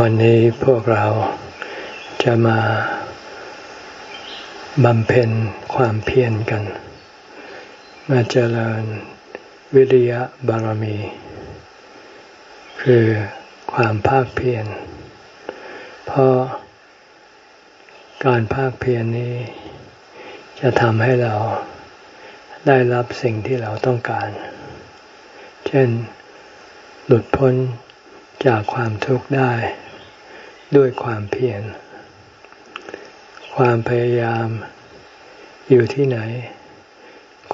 วันนี้พวกเราจะมาบำเพ็ญความเพียรกัน มาเจริญวิริยะบารมี คือความภาคเพียร เพราะการภาคเพียรนี้ จะทำให้เราได้รับสิ่งที่เราต้องการ เช่น หลุดพ้นจากความทุกข์ได้ ด้วยความเพียร ความพยายามอยู่ที่ไหน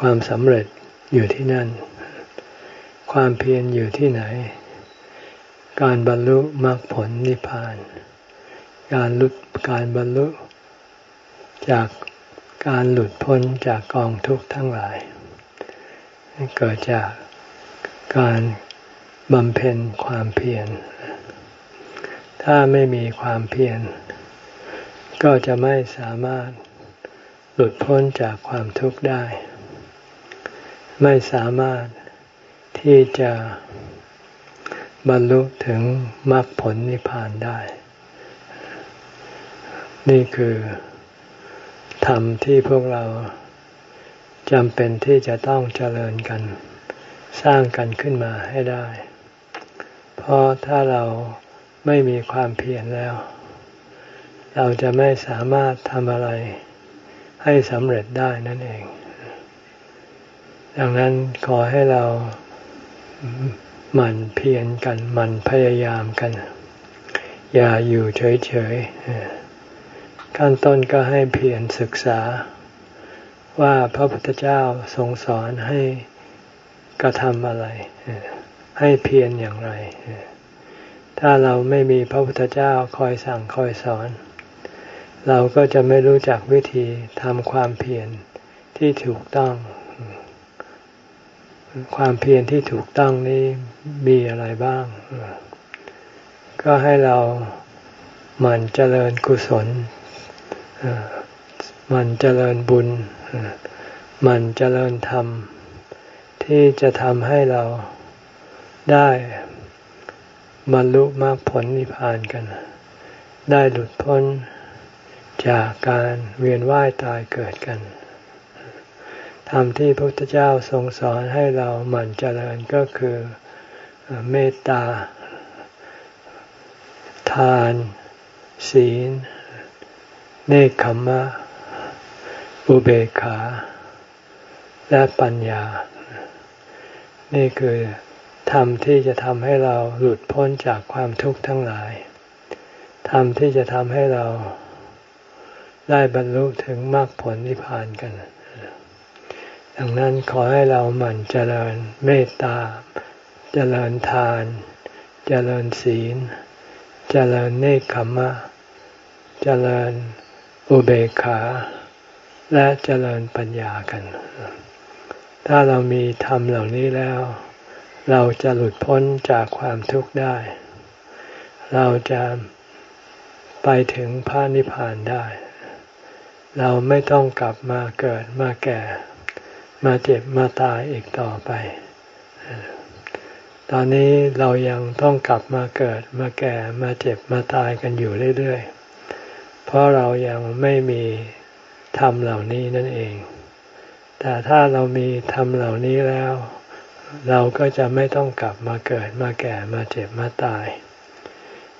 ความสำเร็จอยู่ที่นั่น ความเพียรอยู่ที่ไหน การบรรลุมรรคผลนิพพาน การหลุดการบรรลุ จากการหลุดพ้นจากกองทุกข์ทั้งหลาย เกิดจากการบำเพ็ญความเพียร ถ้าไม่มีความเพียร ก็จะไม่สามารถหลุดพ้นจากความทุกข์ได้ ไม่สามารถที่จะบรรลุถึงมรรคผลนิพพานได้ นี่คือธรรมที่พวกเราจำเป็นที่จะต้องเจริญกัน สร้างกันขึ้นมาให้ได้ เพราะถ้าเรา ไม่มีความเพียรแล้ว เราจะไม่สามารถทำอะไรให้สำเร็จได้นั่นเอง ดังนั้นขอให้เราหมั่นเพียรกันหมั่นพยายามกัน อย่าอยู่เฉยๆขั้นต้นก็ให้เพียรศึกษา ว่าพระพุทธเจ้าทรงสอนให้กระทำอะไร ให้เพียรอย่างไร ถ้าเราไม่มีพระพุทธเจ้าคอยสั่งคอยสอน เราก็จะไม่รู้จักวิธีทำความเพียรที่ถูกต้อง ความเพียรที่ถูกต้องนี้มีอะไรบ้าง ก็ให้เราหมั่นเจริญกุศลหมั่นเจริญบุญหมั่นเจริญธรรม ที่จะทำให้เราได้ บรรลุมรรคผลนิพพานกัน ได้หลุดพ้นจากการเวียนว่ายตายเกิดกันธรรมที่พระพุทธเจ้าทรงสอนให้เราหมั่นเจริญก็คือเมตตา ทาน ศีล เนคขมมะ อุเบกขา และปัญญา นี่คือ ธรรมที่จะทำให้เราหลุดพ้นจากความทุกข์ทั้งหลาย ธรรมที่จะทำให้เราได้บรรลุถึงมรรคผลนิพพานกัน ดังนั้นขอให้เราหมั่นเจริญเมตตา เจริญทาน เจริญศีล เจริญเนคขมะเจริญอุเบกขา และเจริญปัญญากัน ถ้าเรามีธรรมเหล่านี้แล้ว เราจะหลุดพ้นจากความทุกข์ได้ เราจะไปถึงพระนิพพานได้ เราไม่ต้องกลับมาเกิดมาแก่ มาเจ็บมาตายอีกต่อไป ตอนนี้เรายังต้องกลับมาเกิดมาแก่มาเจ็บมาตายกันอยู่เรื่อยๆ เพราะเรายังไม่มีธรรมเหล่านี้นั่นเอง แต่ถ้าเรามีธรรมเหล่านี้แล้ว เราก็จะไม่ต้องกลับมาเกิดมาแก่มาเจ็บมาตาย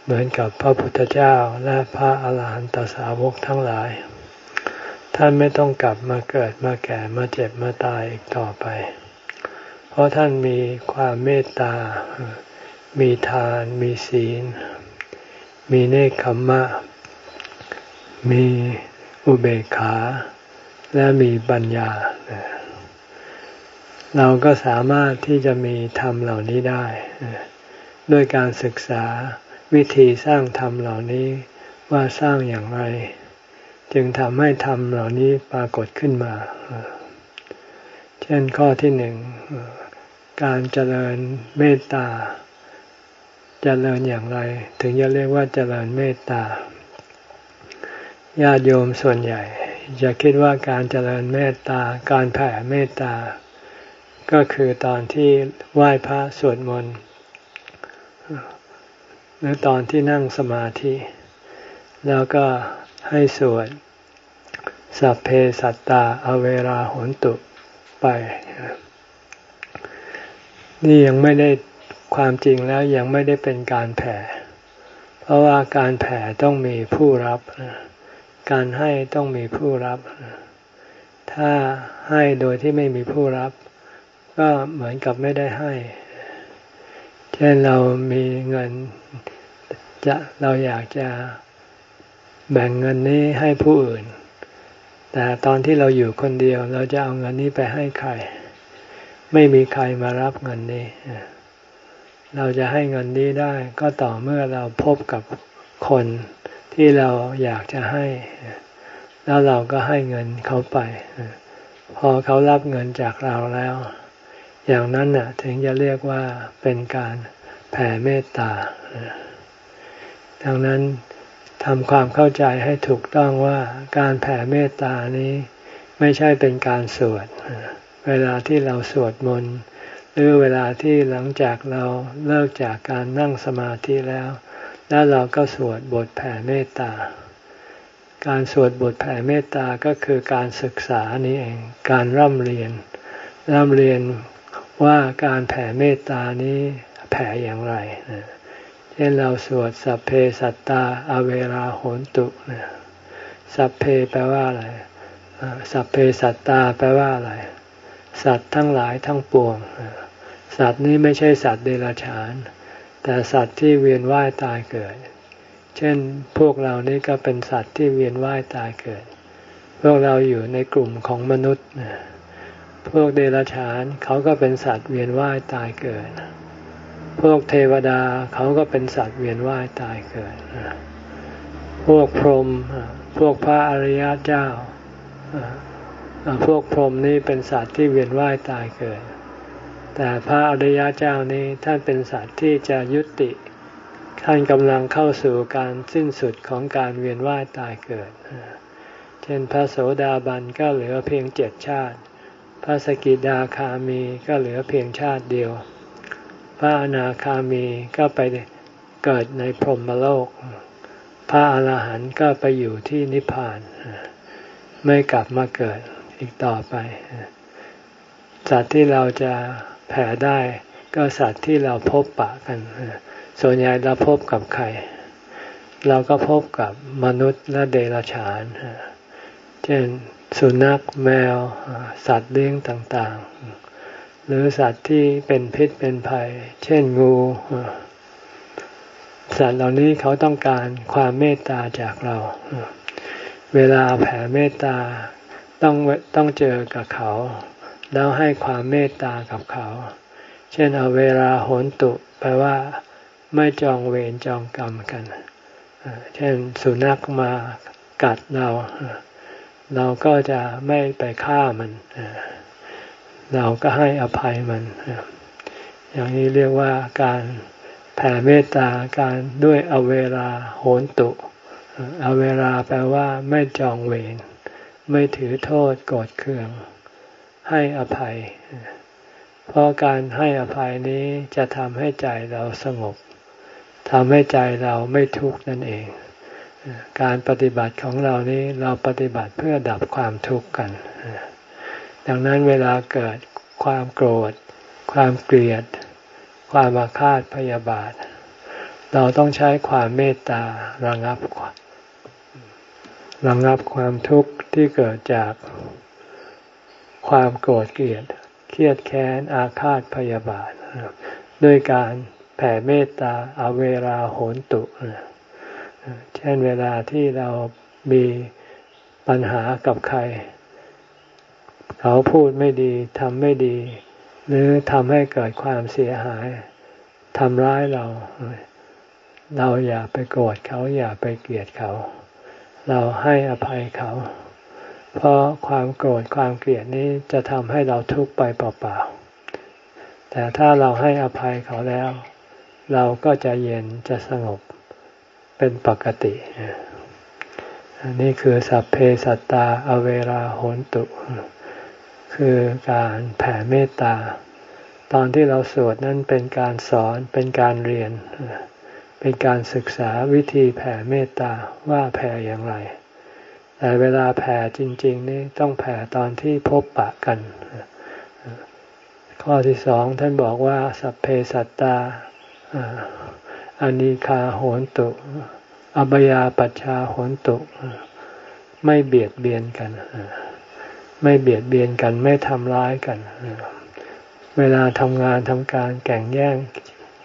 เหมือนกับพระพุทธเจ้าและพระอาหารหันตสาวกทั้งหลาย ท่านไม่ต้องกลับมาเกิดมาแก่มาเจ็บมาตายอีกต่อไป เพราะท่านมีความเมตตา มีทาน มีศีล มีเนคขมมะ มีอุเบกขา และมีปัญญาเเราก็สามารถที่จะมีธรรมเหล่านี้ได้ ด้วยการศึกษาวิธีสร้างธรรมเหล่านี้ว่าสร้างอย่างไร จึงทำให้ธรรมเหล่านี้ปรากฏขึ้นมา เช่นข้อที่หนึ่งการเจริญเมตตา เจริญอย่างไร ถึงจะเรียกว่าเจริญเมตตาญาติโยมส่วนใหญ่จะคิดว่าการเจริญเมตตา การแผ่เมตตา ก็คือตอนที่ไหว้พระสวดมนต์หรือตอนที่นั่งสมาธิ แล้วก็ให้สวดสัพเพสัตตาอเวราหนตุไป นี่ยังไม่ได้ความจริงแล้วยังไม่ได้เป็นการแผ่ เพราะว่าการแผ่ต้องมีผู้รับ การให้ต้องมีผู้รับ ถ้าให้โดยที่ไม่มีผู้รับ ก็เหมือนกับไม่ได้ให้ เช่นเรามีเงินจะเราอยากจะแบ่งเงินนี้ให้ผู้อื่น แต่ตอนที่เราอยู่คนเดียว เราจะเอาเงินนี้ไปให้ใคร ไม่มีใครมารับเงินนี้ เราจะให้เงินนี้ได้ ก็ต่อเมื่อเราพบกับคนที่เราอยากจะให้ แล้วเราก็ให้เงินเขาไป พอเขารับเงินจากเราแล้ว อย่างนั้นน่ะถึงจะเรียกว่าเป็นการแผ่เมตตา ดังนั้นทำความเข้าใจให้ถูกต้องว่าการแผ่เมตตานี้ไม่ใช่เป็นการสวด เวลาที่เราสวดมนต์หรือเวลาที่หลังจากเราเลิกจากการนั่งสมาธิแล้ว แล้วเราก็สวดบทแผ่เมตตา การสวดบทแผ่เมตตาก็คือการศึกษานี้เอง การร่ำเรียน ร่ำเรียน ว่าการแผ่เมตตานี้แผ่อย่างไรเช่นเราสวดสัพเพสัตตาอเวราโหนตุสัพเพแปลว่าอะไรสัพเพสัตตาแปลว่าอะไร สัตว์ทั้งหลายทั้งปวง สัตว์นี้ไม่ใช่สัตว์เดรัจฉาน แต่สัตว์ที่เวียนว่ายตายเกิด เช่นพวกเรานี่ก็เป็นสัตว์ที่เวียนว่ายตายเกิด พวกเราอยู่ในกลุ่มของมนุษย์ พวกเดรัจฉานเขาก็เป็นสัตว์เวียนว่ายตายเกิด พวกเทวดาเขาก็เป็นสัตว์เวียนว่ายตายเกิด พวกพรหมพวกพระอริยเจ้า พวกพรหมนี่เป็นสัตว์ที่เวียนว่ายตายเกิด แต่พระอริยเจ้านี้ท่านเป็นสัตว์ที่จะยุติ ท่านกำลังเข้าสู่การสิ้นสุดของการเวียนว่ายตายเกิด เช่นพระโสดาบันก็เหลือเพียงเจ็ดชาติ พระสกิดาคามีก็เหลือเพียงชาติเดียว พระอนาคามีก็ไปเกิดในพรหมโลก พระอาหารหันต์ก็ไปอยู่ที่นิพพาน ไม่กลับมาเกิดอีกต่อไป สัตว์ที่เราจะแผ่ได้ก็สัตว์ที่เราพบปะกัน ส่วนใหญ่เราพบกับใคร เราก็พบกับมนุษย์และเดรัจฉาน เช่น สุนัขแมว สัตว์เลี้ยงต่างๆ หรือสัตว์ที่เป็นพิษเป็นภัย เช่นงู สัตว์เหล่านี้เขาต้องการความเมตตาจากเรา เวลาแผ่เมตตาต้องต้องเจอกับเขา แล้วให้ความเมตตากับเขา เช่นเอาเวลาโหนตุแปลว่า ไม่จองเวรจองกรรมกัน เช่นสุนัขมากัดเรา เราก็จะไม่ไปฆ่ามัน เราก็ให้อภัยมัน อย่างนี้เรียกว่าการแผ่เมตตาการด้วยอเวลาโหนตุ อเวลาแปลว่าไม่จองเวร ไม่ถือโทษโกรธเคือง ให้อภัย เพราะการให้อภัยนี้จะทำให้ใจเราสงบทำให้ใจเราไม่ทุกข์นั่นเอง การปฏิบัติของเรานี้เราปฏิบัติเพื่อดับความทุกข์กัน ดังนั้นเวลาเกิดความโกรธ ความเกลียด ความอาฆาตพยาบาท เราต้องใช้ความเมตตาระงับระงับความทุกข์ที่เกิดจากความโกรธเกลียด เครียดแค้นอาฆาตพยาบาท ด้วยการแผ่เมตตาอาเวราโหนตุเเช่นเวลาที่เรามีปัญหากับใคร เขาพูดไม่ดีทำไม่ดี หรือทำให้เกิดความเสียหายทำร้ายเรา เราอย่าไปโกรธเขาอย่าไปเกลียดเขา เราให้อภัยเขา เพราะความโกรธความเกลียดนี้จะทำให้เราทุกข์ไปเปล่าๆแต่ถ้าเราให้อภัยเขาแล้ว เราก็จะเย็นจะสงบ เป็นปกติ อันนี้คือสัพเพสัตตาอเวราโหนตุ คือการแผ่เมตตา ตอนที่เราสวดนั้นเป็นการสอนเป็นการเรียนเเป็นการศึกษาวิธีแผ่เมตตาว่าแผ่อย่างไร แต่เวลาแผ่จริง ๆ นี่ต้องแผ่ตอนที่พบปะกัน ข้อที่สองท่านบอกว่าสัพเพสัตตา อนิคาโหนตุ อบยาปัชชาโหนตุ ไม่เบียดเบียนกัน ไม่เบียดเบียนกัน ไม่ทำร้ายกัน เวลาทำงานทำการแข่งแย่ง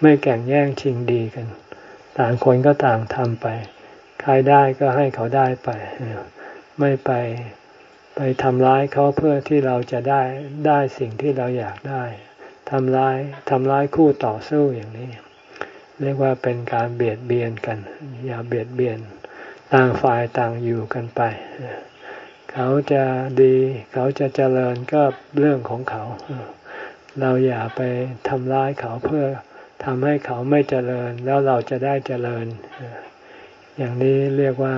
ไม่แข่งแย่งชิงดีกัน ต่างคนก็ต่างทำไป ใครได้ก็ให้เขาได้ไป ไม่ไปไปทำร้ายเขาเพื่อที่เราจะได้ได้สิ่งที่เราอยากได้ทำร้ายทำร้ายคู่ต่อสู้อย่างนี้ เรียกว่าเป็นการเบียดเบียนกัน อย่าเบียดเบียน ต่างฝ่ายต่างอยู่กันไป เขาจะดี เขาจะเจริญก็เรื่องของเขา เราอย่าไปทำร้ายเขาเพื่อทำให้เขาไม่เจริญแล้วเราจะได้เจริญ อย่างนี้เรียกว่า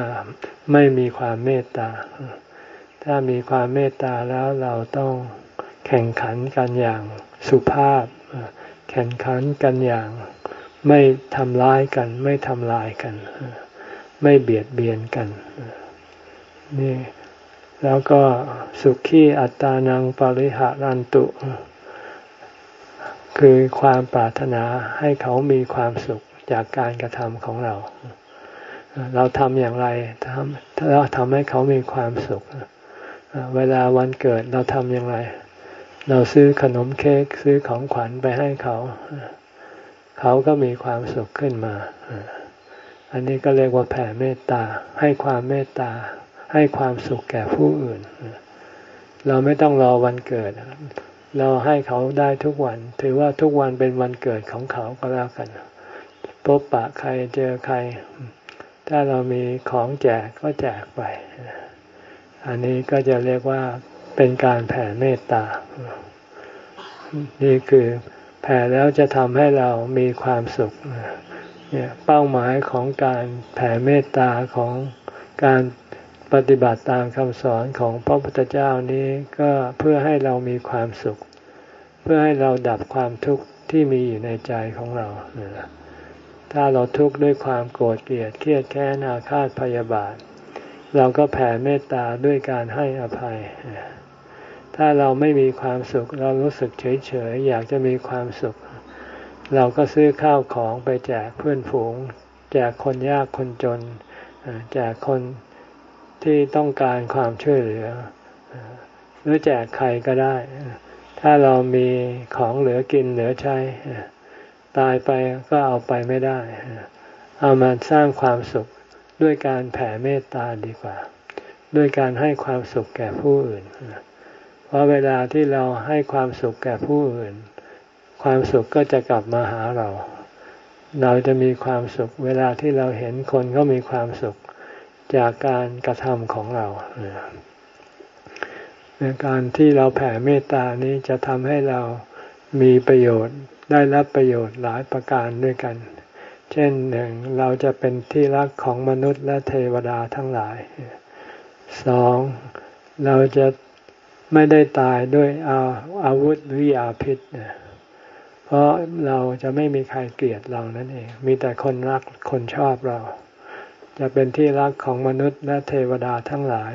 ไม่มีความเมตตา ถ้ามีความเมตตาแล้วเราต้องแข่งขันกันอย่างสุภาพ แข่งขันกันอย่าง ไม่ทำร้ายกัน ไม่ทำลายกัน ไม่เบียดเบียนกันนี่แล้วก็สุขีอัตานังปริหารันตุ คือความปรารถนาให้เขามีความสุขจากการกระทำของเรา เราทำอย่างไรทำถ้าเราทำให้เขามีความสุข เวลาวันเกิดเราทำอย่างไร เราซื้อขนมเค้กซื้อของขวัญไปให้เขา เขาก็มีความสุขขึ้นมา อันนี้ก็เรียกว่าแผ่เมตตา ให้ความเมตตา ให้ความสุขแก่ผู้อื่น เราไม่ต้องรอวันเกิด เราให้เขาได้ทุกวัน ถือว่าทุกวันเป็นวันเกิดของเขาก็แล้วกัน พบปะใครเจอใคร ถ้าเรามีของแจกก็แจกไป อันนี้ก็จะเรียกว่าเป็นการแผ่เมตตา นี่คือ แผ่แล้วจะทำให้เรามีความสุขเนี่ยเป้าหมายของการแผ่เมตตาของการปฏิบัติตามคำสอนของพระพุทธเจ้านี้ก็เพื่อให้เรามีความสุข เพื่อให้เราดับความทุกข์ที่มีอยู่ในใจของเรา ถ้าเราทุกข์ด้วยความโกรธเกลียดเครียดแค้นอาฆาตพยาบาท เราก็แผ่เมตตาด้วยการให้อภัย ถ้าเราไม่มีความสุข เรารู้สึกเฉยเฉยอยากจะมีความสุข เราก็ซื้อข้าวของไปแจกเพื่อนฝูง แจกคนยากคนจน แจกคนที่ต้องการความช่วยเหลือ หรือแจกใครก็ได้ ถ้าเรามีของเหลือกินเหลือใช้ ตายไปก็เอาไปไม่ได้ เอามาสร้างความสุขด้วยการแผ่เมตตาดีกว่า ด้วยการให้ความสุขแก่ผู้อื่น เพราะเวลาที่เราให้ความสุขแก่ผู้อื่น ความสุขก็จะกลับมาหาเรา เราจะมีความสุข เวลาที่เราเห็นคนก็มีความสุขจากการกระทำของเราการที่เราแผ่เมตตานี้จะทำให้เรามีประโยชน์ได้รับประโยชน์หลายประการด้วยกัน เช่นหนึ่งเราจะเป็นที่รักของมนุษย์และเทวดาทั้งหลายสองเราจะ ไม่ได้ตายด้วยอาอาวุธหรือยาพิษเนี่ยเพราะเราจะไม่มีใครเกลียดเรานั่นเอง มีแต่คนรักคนชอบเรา จะเป็นที่รักของมนุษย์และเทวดาทั้งหลาย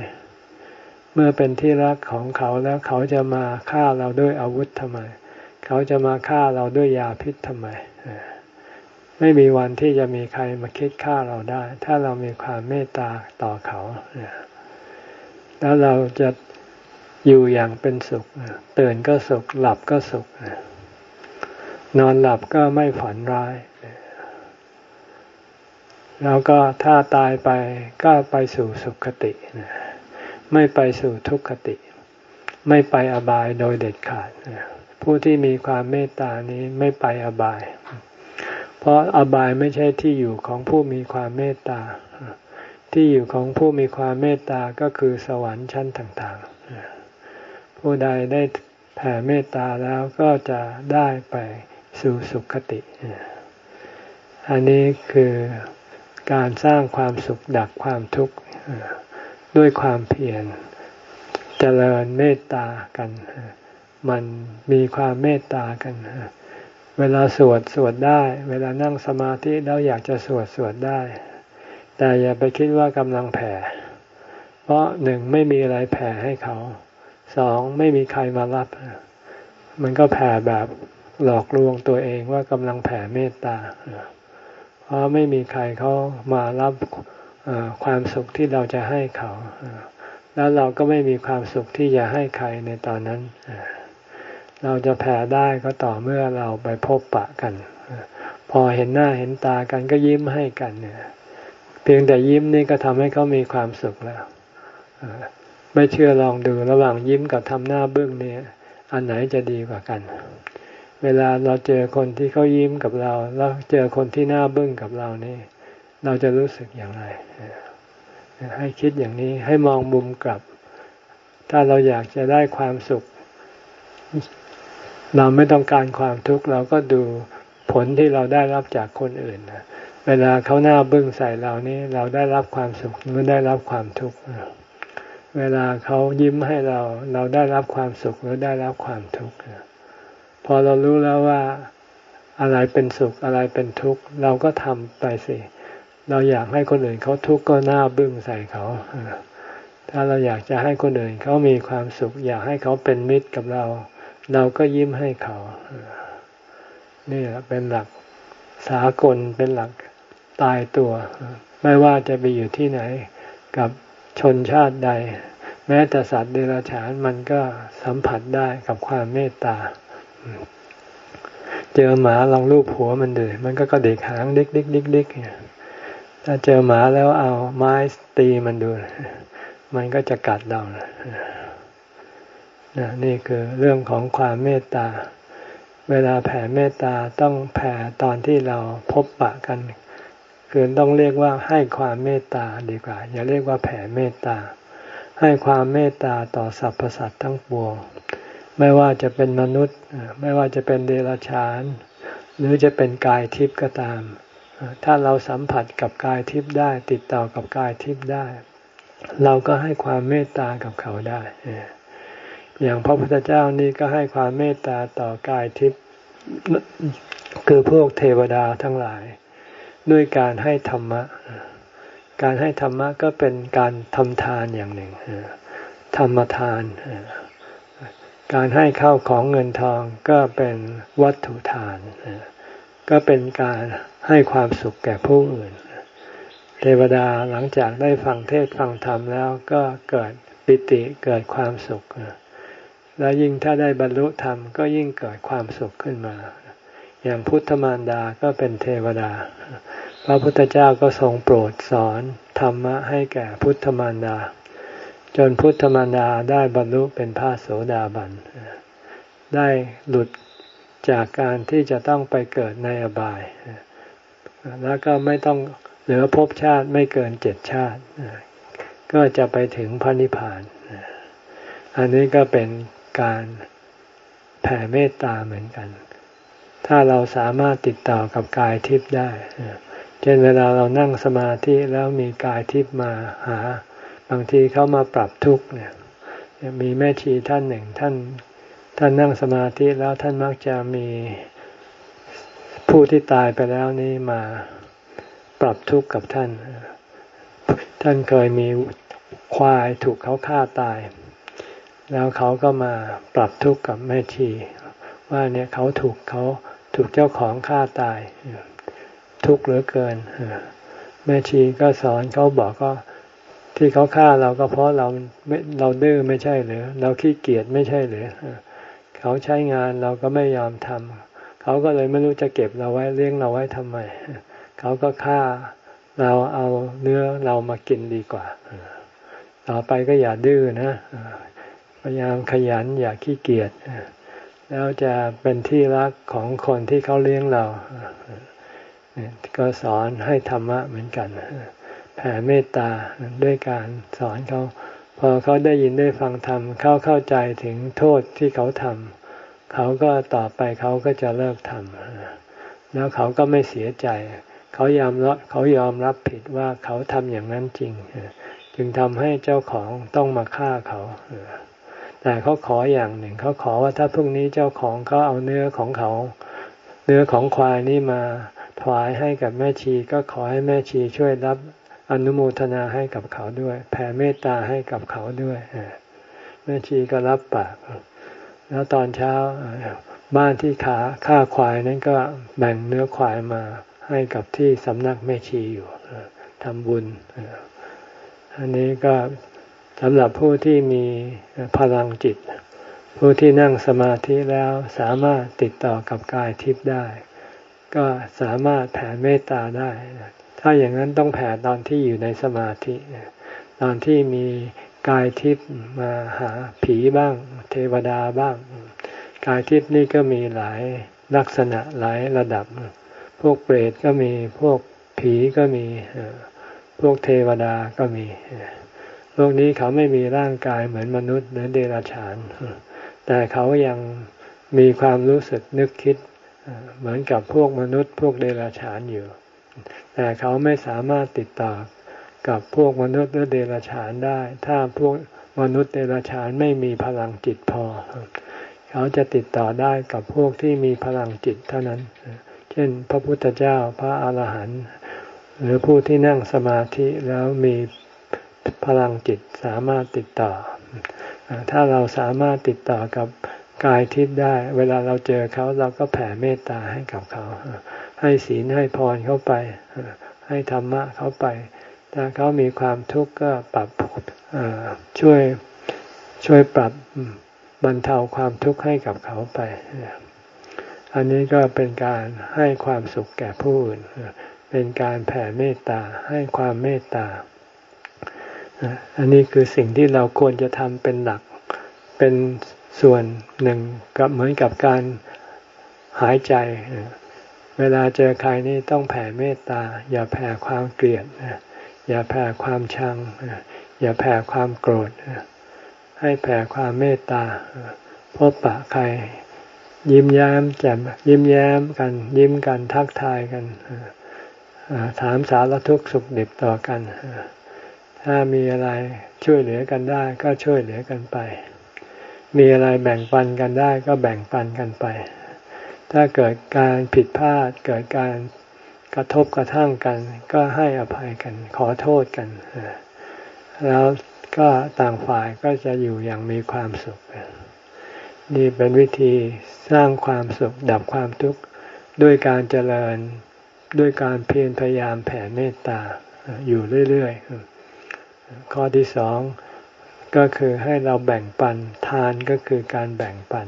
เมื่อเป็นที่รักของเขาแล้วเขาจะมาฆ่าเราด้วยอาวุธทำไม เขาจะมาฆ่าเราด้วยยาพิษทำไม ไม่มีวันที่จะมีใครมาคิดฆ่าเราได้ ถ้าเรามีความเมตตาต่อเขา แล้วเราจะ อยู่อย่างเป็นสุขตื่นก็สุข หลับก็สุข นอนหลับก็ไม่ฝันร้าย แล้วก็ถ้าตายไปก็ไปสู่สุขติ ไม่ไปสู่ทุกขติ ไม่ไปอบายโดยเด็ดขาด ผู้ที่มีความเมตตานี้ไม่ไปอบาย เพราะอบายไม่ใช่ที่อยู่ของผู้มีความเมตตา ที่อยู่ของผู้มีความเมตตาก็คือสวรรค์ชั้นต่าง ๆ ผู้ใดได้แผ่เมตตาแล้วก็จะได้ไปสู่สุขติ อันนี้คือการสร้างความสุขดับความทุกข์ด้วยความเพียรเจริญเมตตากัน มันมีความเมตตากัน เวลาสวดสวดได้ เวลานั่งสมาธิแล้วอยากจะสวดสวดได้ แต่อย่าไปคิดว่ากำลังแผ่ เพราะหนึ่งไม่มีอะไรแผ่ให้เขา สองไม่มีใครมารับ มันก็แผ่แบบหลอกลวงตัวเองว่ากำลังแผ่เมตตา เพราะไม่มีใครเขามารับความสุขที่เราจะให้เขา แล้วเราก็ไม่มีความสุขที่จะให้ใครในตอนนั้น เราจะแผ่ได้ก็ต่อเมื่อเราไปพบปะกัน พอเห็นหน้าเห็นตากันก็ยิ้มให้กันเนี่ยเพียงแต่ยิ้มนี่ก็ทำให้เขามีความสุขแล้ว ไม่เชื่อลองดูระหว่างยิ้มกับทำหน้าบึ้งเนี่ย อันไหนจะดีกว่ากัน เวลาเราเจอคนที่เขายิ้มกับเรา แล้วเจอคนที่หน้าบึ้งกับเรานี่ เราจะรู้สึกอย่างไร ให้คิดอย่างนี้ให้มองมุมกลับ ถ้าเราอยากจะได้ความสุข เราไม่ต้องการความทุกข์เราก็ดูผลที่เราได้รับจากคนอื่นเวลาเขาหน้าบึ้งใส่เรานี่เราได้รับความสุขหรือได้รับความทุกข์ เวลาเขายิ้มให้เรา เราได้รับความสุขหรือได้รับความทุกข์พอเรารู้แล้วว่าอะไรเป็นสุขอะไรเป็นทุกข์ เราก็ทำไปสิ เราอยากให้คนอื่นเขาทุกข์ก็หน้าบึ้งใส่เขา ถ้าเราอยากจะให้คนอื่นเขามีความสุข อยากให้เขาเป็นมิตรกับเรา เราก็ยิ้มให้เขานี่แหละเป็นหลักสากลเป็นหลักตายตัว ไม่ว่าจะไปอยู่ที่ไหน กับ ชนชาติใด แม้แต่สัตว์เดรัจฉานมันก็สัมผัสได้กับความเมตตา เจอหมาลองรูปหัวมันดูมันก็กระดิกหางดิกดิกดิกดิกเนี่ยถ้าเจอหมาแล้วเอาไม้ตีมันดู มันก็จะกัดเรานะนี่คือเรื่องของความเมตตา เวลาแผ่เมตตาต้องแผ่ตอนที่เราพบปะกัน คือต้องเรียกว่าให้ความเมตตาดีกว่า อย่าเรียกว่าแผ่เมตตา ให้ความเมตตาต่อสรรพสัตว์ทั้งปวง ไม่ว่าจะเป็นมนุษย์ ไม่ว่าจะเป็นเดรัจฉาน หรือจะเป็นกายทิพย์ก็ตาม ถ้าเราสัมผัสกับกายทิพย์ได้ ติดต่อกับกายทิพย์ได้ เราก็ให้ความเมตตากับเขาได้ อย่างพระพุทธเจ้านี่ก็ให้ความเมตตาต่อกายทิพย์คือพวกเทวดาทั้งหลาย ด้วยการให้ธรรมะ การให้ธรรมะก็เป็นการทำทานอย่างหนึ่งธรรมทาน การให้เข้าของเงินทองก็เป็นวัตถุทาน ก็เป็นการให้ความสุขแก่ผู้อื่น เทวดาหลังจากได้ฟังเทศฟังธรรมแล้วก็เกิดปิติเกิดความสุข แล้วยิ่งถ้าได้บรรลุธรรมก็ยิ่งเกิดความสุขขึ้นมา อย่างพุทธมารดาก็เป็นเทวดา พระพุทธเจ้าก็ทรงโปรดสอนธรรมะให้แก่พุทธมารดา จนพุทธมารดาได้บรรลุเป็นพระโสดาบัน ได้หลุดจากการที่จะต้องไปเกิดในอบาย แล้วก็ไม่ต้องเหลือภพชาติไม่เกินเจ็ดชาติ ก็จะไปถึงพระนิพพาน อันนี้ก็เป็นการแผ่เมตตาเหมือนกัน ถ้าเราสามารถติดต่อกับกายทิพย์ได้ เช่นเวลาเรานั่งสมาธิแล้วมีกายทิพย์มาหา บางทีเขามาปรับทุกข์เนี่ย มีแม่ชีท่านหนึ่งท่าน ท่านนั่งสมาธิแล้วท่านมักจะมีผู้ที่ตายไปแล้วนี้มาปรับทุกข์กับท่าน ท่านเคยมีควายถูกเขาฆ่าตาย แล้วเขาก็มาปรับทุกข์กับแม่ชีว่าเนี่ยเขาถูกเขา ถูกเจ้าของฆ่าตาย ทุกข์เหลือเกินแม่ชีก็สอนเขาบอกก็ที่เขาฆ่าเราก็เพราะเราเราดื้อไม่ใช่หรือเราขี้เกียจไม่ใช่หรือเขาใช้งานเราก็ไม่ยอมทำเขาก็เลยไม่รู้จะเก็บเราไว้เลี้ยงเราไว้ทำไมเขาก็ฆ่าเราเอาเนื้อเรามากินดีกว่า ต่อไปก็อย่าดื้อนะ พยายามขยันอย่าขี้เกียจ แล้วจะเป็นที่รักของคนที่เขาเลี้ยงเราก็สอนให้ธรรมะเหมือนกัน แผ่เมตตาด้วยการสอนเขาพอเขาได้ยินได้ฟังธรรมเขาเข้าใจถึงโทษที่เขาทำเขาก็ต่อไปเขาก็จะเลิกทำแล้วเขาก็ไม่เสียใจ เขายอมรับเขายอมรับผิดว่าเขาทำอย่างนั้นจริง จึงทำให้เจ้าของต้องมาฆ่าเขา แต่เขาขออย่างหนึ่ง เขาขอว่าถ้าพรุ่งนี้เจ้าของเขาเอาเนื้อของเขา เนื้อของควายนี่มาถวายให้กับแม่ชีก็ขอให้แม่ชีช่วยรับอนุโมทนาให้กับเขาด้วย แผ่เมตตาให้กับเขาด้วยแม่ชีก็รับปากแล้วตอนเช้าบ้านที่ขาฆ่าควายนั้นก็แบ่งเนื้อควายมาให้กับที่สำนักแม่ชีอยู่ทำบุญอันนี้ก็ สำหรับผู้ที่มีพลังจิต ผู้ที่นั่งสมาธิแล้วสามารถติดต่อกับกายทิพย์ได้ ก็สามารถแผ่เมตตาได้ ถ้าอย่างนั้นต้องแผ่ตอนที่อยู่ในสมาธิ ตอนที่มีกายทิพย์มาหาผีบ้าง เทวดาบ้าง กายทิพย์นี่ก็มีหลายลักษณะหลายระดับ พวกเปรตก็มีพวกผีก็มี พวกเทวดาก็มี พวกนี้เขาไม่มีร่างกายเหมือนมนุษย์หรือเดรัจฉาน แต่เขายังมีความรู้สึกนึกคิด เหมือนกับพวกมนุษย์ พวกเดรัจฉานอยู่ แต่เขาไม่สามารถติดต่อกับพวกมนุษย์หรือเดรัจฉานได้ ถ้าพวกมนุษย์เดรัจฉานไม่มีพลังจิตพอ เขาจะติดต่อได้กับพวกที่มีพลังจิตเท่านั้น เช่น พระพุทธเจ้าพระอาหารหันต์หรือผู้ที่นั่งสมาธิแล้วมี พลังจิตสามารถติดต่อ ถ้าเราสามารถติดต่อกับกายทิพย์ได้ เวลาเราเจอเขาเราก็แผ่เมตตาให้กับเขา ให้ศีลให้พรเขาไป ให้ธรรมะเขาไป ถ้าเขามีความทุกข์ก็ปรับช่วยช่วยปรับบรรเทาความทุกข์ให้กับเขาไป อันนี้ก็เป็นการให้ความสุขแก่ผู้อื่น เป็นการแผ่เมตตาให้ความเมตตา อันนี้คือสิ่งที่เราควรจะทำเป็นหลัก เป็นส่วนหนึ่งกับเหมือนกับการหายใจ เวลาเจอใครนี่ต้องแผ่เมตตา อย่าแผ่ความเกลียด อย่าแผ่ความชัง อย่าแผ่ความโกรธ ให้แผ่ความเมตตาพบปะใคร ยิ้มแย้มแจ่มยิ้มแย้มกัน ยิ้มกันทักทายกันถามสารทุกข์สุขดิบต่อกัน ถ้ามีอะไรช่วยเหลือกันได้ ก็ช่วยเหลือกันไป มีอะไรแบ่งปันกันได้ ก็แบ่งปันกันไป ถ้าเกิดการผิดพลาดเกิดการกระทบกระทั่งกัน ก็ให้อภัยกัน ขอโทษกัน แล้วก็ต่างฝ่ายก็จะอยู่อย่างมีความสุข นี่เป็นวิธีสร้างความสุขดับความทุกข์ด้วยการเจริญด้วยการเพียรพยายามแผ่เมตตาอยู่เรื่อย ๆ ข้อที่สองก็คือให้เราแบ่งปันทานก็คือการแบ่งปัน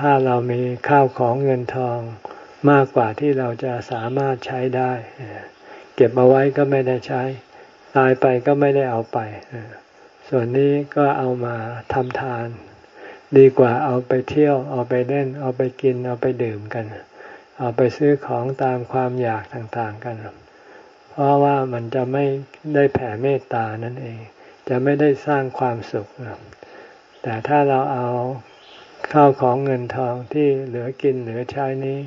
ถ้าเรามีข้าวของเงินทองมากกว่าที่เราจะสามารถใช้ได้ เก็บเอาไว้ก็ไม่ได้ใช้ ตายไปก็ไม่ได้เอาไป ส่วนนี้ก็เอามาทำทาน ดีกว่าเอาไปเที่ยว เอาไปเล่น เอาไปกิน เอาไปดื่มกัน เอาไปซื้อของตามความอยากต่างๆกัน เพราะว่ามันจะไม่ได้แผ่เมตตานั่นเอง จะไม่ได้สร้างความสุข แต่ถ้าเราเอาข้าวของเงินทองที่เหลือกินเหลือใช้นี้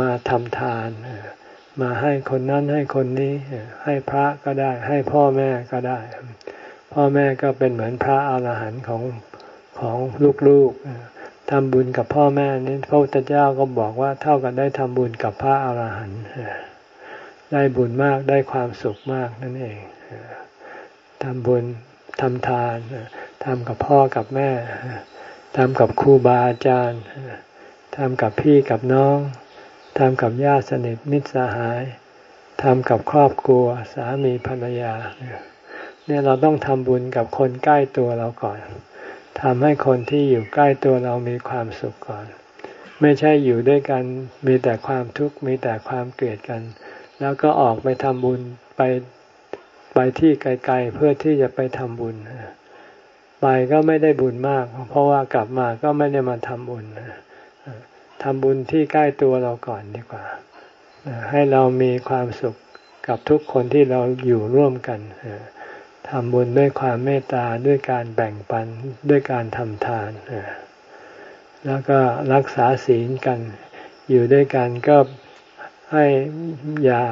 มาทำทาน มาให้คนนั้นให้คนนี้ ให้พระก็ได้ ให้พ่อแม่ก็ได้ พ่อแม่ก็เป็นเหมือนพระอาหารหันต์ของของลูกๆทำบุญกับพ่อแม่นี่พระพุทธเจ้าก็บอกว่าเท่ากันได้ทำบุญกับพระอาหารหันต์ ได้บุญมากได้ความสุขมากนั่นเองทำบุญทำทานทำกับพ่อกับแม่ทำกับครูบาอาจารย์ทำกับพี่กับน้องทำกับญาติสนิทมิตรสหายทำกับครอบครัวสามีภรรยา เนี่ยเราต้องทำบุญกับคนใกล้ตัวเราก่อนทำให้คนที่อยู่ใกล้ตัวเรามีความสุขก่อน ไม่ใช่อยู่ด้วยกันมีแต่ความทุกข์มีแต่ความเกลียดกัน แล้วก็ออกไปทำบุญไปไปที่ไกลๆเพื่อที่จะไปทำบุญไปก็ไม่ได้บุญมาก เพราะว่ากลับมาก็ไม่ได้มาทำบุญทำบุญที่ใกล้ตัวเราก่อนดีกว่า ให้เรามีความสุขกับทุกคนที่เราอยู่ร่วมกันทำบุญด้วยความเมตตาด้วยการแบ่งปันด้วยการทำทานแล้วก็รักษาศีลกันอยู่ด้วยกันก็ ให้อย่า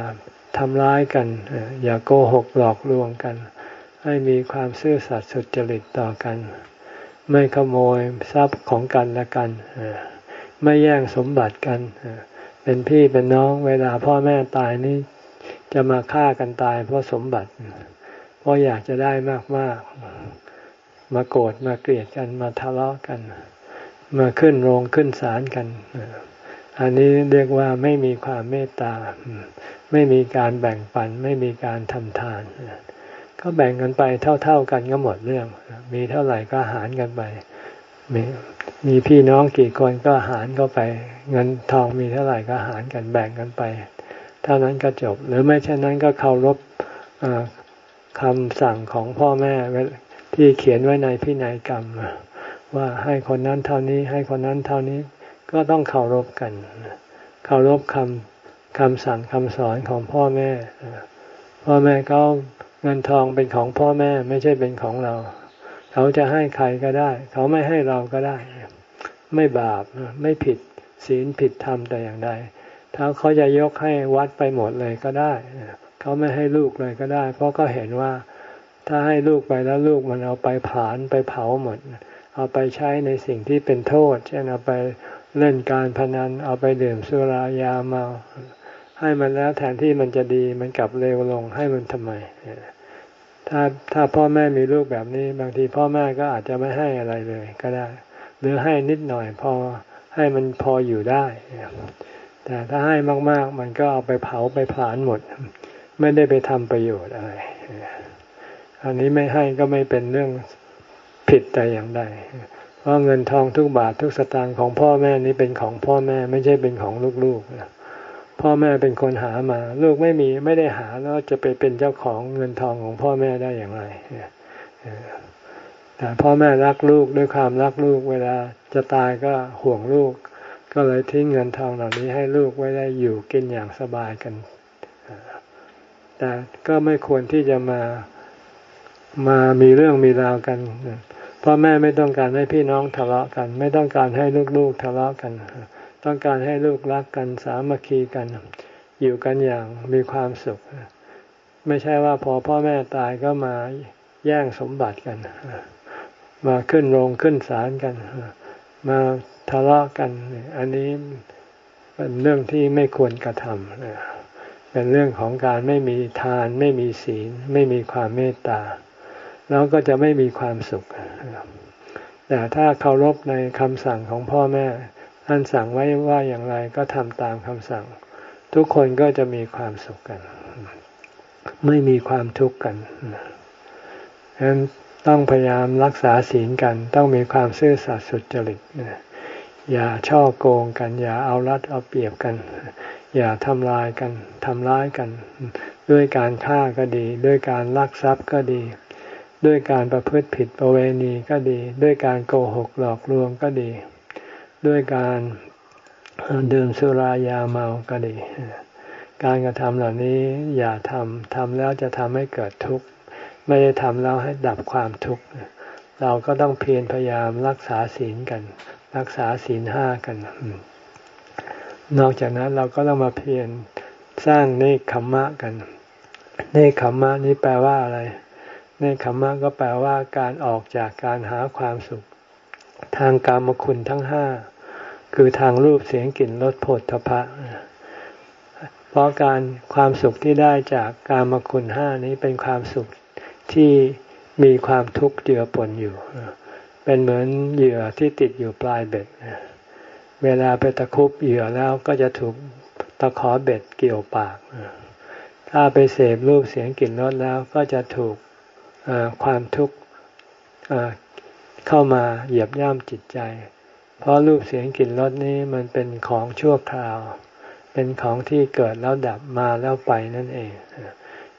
ทำร้ายกัน อย่าโกหกหลอกลวงกัน ให้มีความซื่อสัตย์สุจริตต่อกัน ไม่ขโมยทรัพย์ของกันและกัน ไม่แย่งสมบัติกัน เป็นพี่เป็นน้องเวลาพ่อแม่ตายนี่จะมาฆ่ากันตายเพราะสมบัติ เพราะอยากจะได้มากๆ มาโกรธมาเกลียดกันมาทะเลาะกัน มาขึ้นโรงขึ้นศาลกัน อันนี้เรียกว่าไม่มีความเมตตา ไม่มีการแบ่งปัน ไม่มีการทำทาน ก็แบ่งกันไปเท่า ๆกันก็หมดเรื่อง มีเท่าไหร่ก็หารกันไป มีมีพี่น้องกี่คนก็หารก็ไป เงินทองมีเท่าไหร่ก็หารกันแบ่งกันไป เท่านั้นก็จบ หรือไม่เช่นนั้นก็เคารพคำสั่งของพ่อแม่ที่เขียนไว้ในพินัยกรรมว่าให้คนนั้นเท่านี้ ให้คนนั้นเท่านี้ ก็ต้องเคารพกัน เคารพคำคำสั่งคำสอนของพ่อแม่ พ่อแม่เขาเงินทองเป็นของพ่อแม่ไม่ใช่เป็นของเรา เขาจะให้ใครก็ได้ เขาไม่ให้เราก็ได้ ไม่บาปไม่ผิดศีลผิดธรรมแต่อย่างใดถ้าเขาจะยกให้วัดไปหมดเลยก็ได้ เขาไม่ให้ลูกเลยก็ได้ เพราะก็เห็นว่าถ้าให้ลูกไปแล้วลูกมันเอาไปผานไปเผาหมด เอาไปใช้ในสิ่งที่เป็นโทษ เช่นเอาไป เล่นการพนันเอาไปดื่มสุรายาเมาให้มันแล้วแทนที่มันจะดีมันกลับเลวลงให้มันทำไม ถ้าถ้าพ่อแม่มีลูกแบบนี้ บางทีพ่อแม่ก็อาจจะไม่ให้อะไรเลย ก็ได้ หรือให้นิดหน่อยพอให้มันพออยู่ได้แต่ถ้าให้มาก ๆ มันก็เอาไปเผาไปผลาญหมด ไม่ได้ไปทำประโยชน์อะไร อันนี้ไม่ให้ก็ไม่เป็นเรื่องผิดแต่อย่างใด เพราะเงินทองทุกบาททุกสตางค์ของพ่อแม่นี้เป็นของพ่อแม่ไม่ใช่เป็นของลูกๆพ่อแม่เป็นคนหามา ลูกไม่มีไม่ได้หาแล้วจะไปเป็นเจ้าของเงินทองของพ่อแม่ได้อย่างไรแต่พ่อแม่รักลูกด้วยความรักลูก เวลาจะตายก็ห่วงลูก ก็เลยทิ้งเงินทองเหล่านี้ให้ลูกไว้ได้อยู่กินอย่างสบายกัน แต่ก็ไม่ควรที่จะมามามีเรื่องมีราวกัน พ่อแม่ไม่ต้องการให้พี่น้องทะเลาะกัน ไม่ต้องการให้ลูกๆทะเลาะกัน ต้องการให้ลูกรักกันสามัคคีกัน อยู่กันอย่างมีความสุข ไม่ใช่ว่าพอพ่อแม่ตายก็มาแย่งสมบัติกัน มาขึ้นโรงขึ้นศาลกัน มาทะเลาะกัน อันนี้เป็นเรื่องที่ไม่ควรกระทำเป็นเรื่องของการไม่มีทาน ไม่มีศีล ไม่มีความเมตตา เราก็จะไม่มีความสุข แต่ถ้าเคารพในคำสั่งของพ่อแม่ ท่านสั่งไว้ว่าอย่างไรก็ทำตามคำสั่ง ทุกคนก็จะมีความสุขกัน ไม่มีความทุกข์กันฉะนั้นต้องพยายามรักษาศีลกัน ต้องมีความซื่อสัตย์สุจริตอย่าช่อโกงกัน อย่าเอารัดเอาเปรียบกัน อย่าทำลายกันทำร้ายกัน ด้วยการฆ่าก็ดี ด้วยการลักทรัพย์ก็ดี ด้วยการประพฤติผิดประเวณีก็ดี ด้วยการโกหกหลอกลวงก็ดี ด้วยการดื่มสุรายาเมาก็ดี การกระทำเหล่านี้อย่าทำทำแล้วจะทำให้เกิดทุกข์ ไม่ได้ทำแล้วให้ดับความทุกข์ เราก็ต้องเพียรพยายามรักษาศีลกัน รักษาศีลห้ากัน นอกจากนั้นเราก็ต้องมาเพียรสร้างเนคขมมะกัน เนคขมมะนี้แปลว่าอะไร ในขมมะก็แปลว่าการออกจากการหาความสุข ทางกามคุณทั้งห้าคือทางรูปเสียงกลิ่นรสผลทพะ เพราะการความสุขที่ได้จากกามคุณห้านี้เป็นความสุขที่มีความทุกข์เจือปนอยู่ เป็นเหมือนเหยื่อที่ติดอยู่ปลายเบ็ด เวลาไปตะคุบเหยื่อแล้วก็จะถูกตะขอเบ็ดเกี่ยวปาก ถ้าไปเสพรูปเสียงกลิ่นรสแล้วก็จะถูก ความทุกข์เข้ามาเหยียบย่ำจิตใจ เพราะรูปเสียงกลิ่นรสนี้มันเป็นของชั่วคราว เป็นของที่เกิดแล้วดับมาแล้วไปนั่นเอง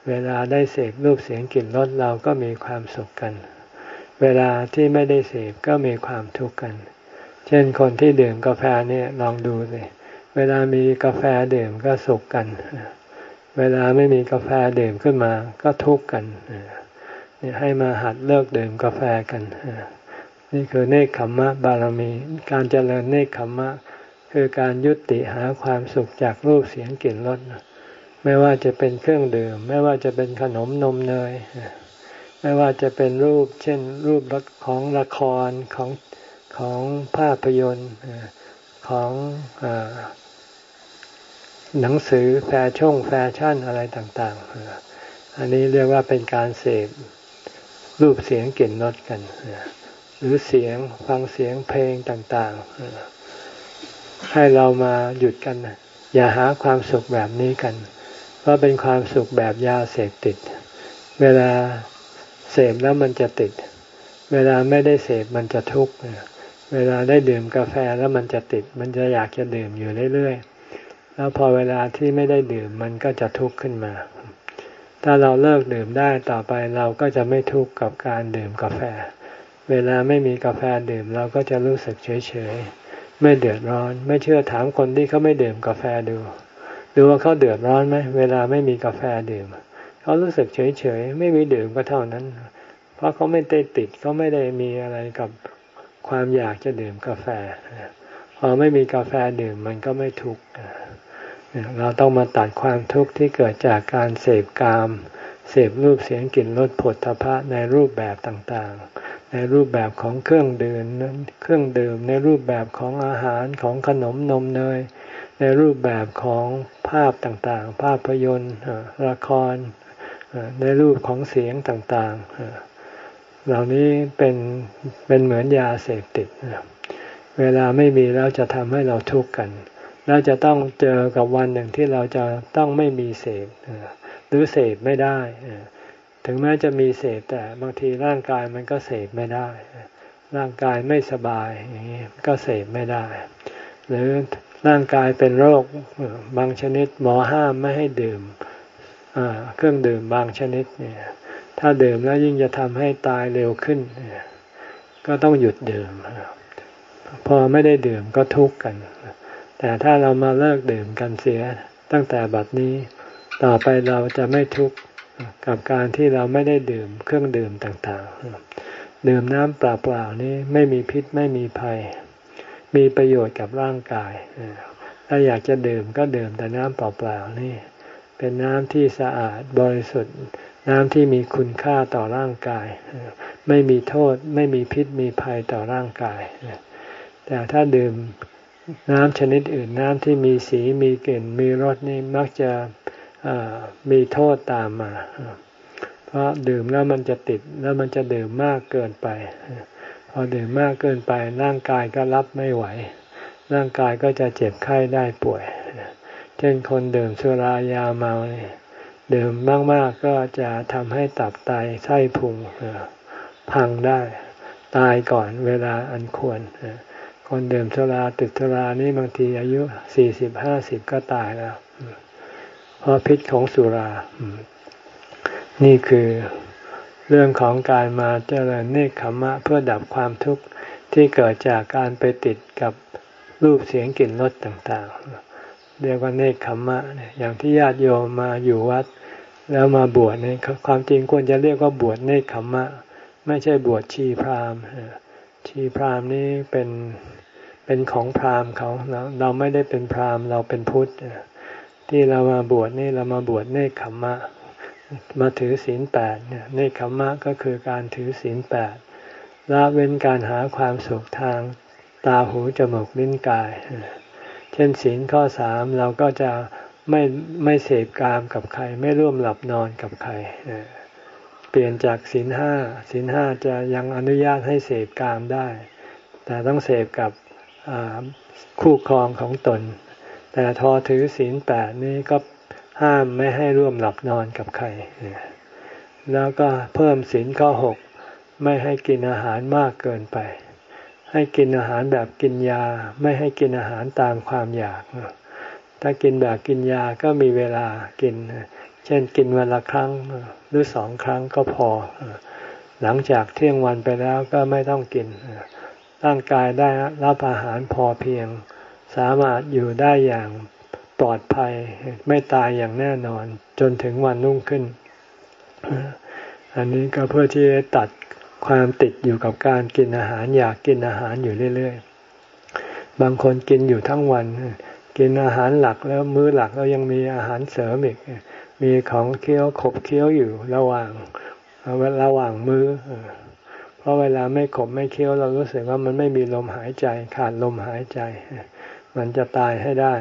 เวลาได้เสพรูปเสียงกลิ่นรสเราก็มีความสุขกัน เวลาที่ไม่ได้เสพก็มีความทุกข์กัน เช่นคนที่ดื่มกาแฟเนี่ยลองดูสิเวลามีกาแฟดื่มก็สุขกัน เวลาไม่มีกาแฟดื่มขึ้นมาก็ทุกข์กัน ให้มาหัดเลิกดื่มกาแฟกัน นี่คือเนคขมมะบารมี การเจริญเนคขมมะ คือการยุติหาความสุขจากรูปเสียงกลิ่นรสไม่ว่าจะเป็นเครื่องดื่ม ไม่ว่าจะเป็นขนมนมเนยไม่ว่าจะเป็นรูป เช่น รูปของละครของของภาพยนตร์ของอหนังสือแฟชั่นแฟชั่นอะไรต่าง ๆ อันนี้เรียกว่าเป็นการเสพ รูปเสียงกลิ่นรสกัน หรือเสียงฟังเสียงเพลงต่าง ๆ ให้เรามาหยุดกัน อย่าหาความสุขแบบนี้กัน เพราะเป็นความสุขแบบยาเสพติด เวลาเสพแล้วมันจะติด เวลาไม่ได้เสพมันจะทุกข์เวลาได้ดื่มกาแฟแล้วมันจะติด มันจะอยากจะดื่มอยู่เรื่อยๆแล้วพอเวลาที่ไม่ได้ดื่มมันก็จะทุกข์ขึ้นมา ถ้าเราเลิกดื่มได้ต่อไปเราก็จะไม่ทุกข์กับการดื่มกาแฟ เวลาไม่มีกาแฟดื่มเราก็จะรู้สึกเฉยๆไม่เดือดร้อน ไม่เชื่อถามคนที่เขาไม่ดื่มกาแฟดูดูว่าเขาเดือดร้อนไหมเวลาไม่มีกาแฟดื่มเขารู้สึกเฉยๆไม่มีดื่มก็เท่านั้น เพราะเขาไม่ได้ติดเขาไม่ได้มีอะไรกับความอยากจะดื่มกาแฟพอไม่มีกาแฟดื่มมันก็ไม่ทุกข์ เราต้องมาตัดความทุกข์ที่เกิดจากการเสพกาม เสพรูปเสียงกลิ่นรสผลทพะในรูปแบบต่างๆ ในรูปแบบของเครื่องดื่มเครื่องดื่มในรูปแบบของอาหารของขนมนมเนย ในรูปแบบของภาพต่างๆ ภาพยนตร์ละครในรูปของเสียงต่างๆ เหล่านี้เป็นเป็นเหมือนยาเสพติด เวลาไม่มีแล้วจะทำให้เราทุกข์กัน แล้วจะต้องเจอกับวันหนึ่งที่เราจะต้องไม่มีเสพหรือเสพไม่ได้ถึงแม้จะมีเสพแต่บางทีร่างกายมันก็เสพไม่ได้ ร่างกายไม่สบายอย่างนี้ก็เสพไม่ได้ หรือร่างกายเป็นโรคบางชนิดหมอห้ามไม่ให้ดื่มเครื่องดื่มบางชนิดเนี่ย ถ้าดื่มแล้วยิ่งจะทำให้ตายเร็วขึ้น ก็ต้องหยุดดื่ม พอไม่ได้ดื่มก็ทุกข์กัน แต่ถ้าเรามาเลิกดื่มกันเสียตั้งแต่บัดนี้ ต่อไปเราจะไม่ทุกข์กับการที่เราไม่ได้ดื่มเครื่องดื่มต่างๆ ดื่มน้ำเปล่าๆนี้ไม่มีพิษไม่มีภัย มีประโยชน์กับร่างกาย ถ้าอยากจะดื่มก็ดื่มแต่น้ำเปล่าๆนี่ เป็นน้ำที่สะอาดบริสุทธิ์ น้ำที่มีคุณค่าต่อร่างกาย ไม่มีโทษไม่มีพิษมีภัยต่อร่างกาย แต่ถ้าดื่ม น้ำชนิดอื่นน้ำที่มีสีมีกลิ่น มีรสนี่มักจะมีโทษตามมา เพราะดื่มแล้วมันจะติดแล้วมันจะดื่มมากเกินไป พอดื่มมากเกินไปร่างกายก็รับไม่ไหว ร่างกายก็จะเจ็บไข้ได้ป่วย เช่นคนดื่มสุรายาเมาเนี่ยดื่มมากๆก็จะทำให้ตับไตไส้พุงพังได้ ตายก่อนเวลาอันควร คนเดื่มสุราติดสุรานี่บางทีอายุสี่สิบห้าสิบก็ตายแล้ว เพราะพิษของสุรา นี่คือเรื่องของการมาเจริญเนคขมะเพื่อดับความทุกข์ที่เกิดจากการไปติดกับรูปเสียงกลิ่นรสต่างๆ เรียกว่าเนคขมะอย่างที่ญาติโยมมาอยู่วัด แล้วมาบวชเนี่ยความจริงควรจะเรียกว่าบวชเนคขมะ ไม่ใช่บวชชีพราหมณ์ชีพราหมณ์นี่เป็น เป็นของพราหมณ์เขาเราเราไม่ได้เป็นพราหมณ์เราเป็นพุทธที่เรามาบวชนี่เรามาบวชเนคขมะมาถือศีลแปดเนี่ยเนคขมะก็คือการถือศีลแปดละเว้นการหาความสุขทางตาหูจมูกลิ้นกาย เช่นศีลข้อสามเราก็จะไม่ไม่เสพกามกับใคร ไม่ร่วมหลับนอนกับใคร เปลี่ยนจากศีลห้าศีลห้าจะยังอนุญาตให้เสพกามได้ แต่ต้องเสพกับ คู่ครองของตน แต่ทอถือศีลแปดนี้ก็ห้ามไม่ให้ร่วมหลับนอนกับใคร แล้วก็เพิ่มศีลข้อหกไม่ให้กินอาหารมากเกินไป ให้กินอาหารแบบกินยา ไม่ให้กินอาหารตามความอยาก ถ้ากินแบบกินยาก็มีเวลากิน เช่นกินวันละครั้งหรือสองครั้งก็พอ หลังจากเที่ยงวันไปแล้วก็ไม่ต้องกิน ร่างกายได้รับอาหารพอเพียง สามารถอยู่ได้อย่างปลอดภัยไม่ตายอย่างแน่นอน จนถึงวันรุ่งขึ้น อันนี้ก็เพื่อที่จะตัดความติดอยู่กับการกินอาหารอยากกินอาหารอยู่เรื่อยๆ บางคนกินอยู่ทั้งวัน กินอาหารหลักแล้วมื้อหลักแล้วยังมีอาหารเสริมอีก มีของเคี้ยวขบเคี้ยวอยู่ระหว่างระหว่างมื้อ ราะเวลาไม่ขบไม่เคี้ยวเรารู้สึกว่ามันไม่มีลมหายใจ ขาดลมหายใจ มันจะตายให้ได้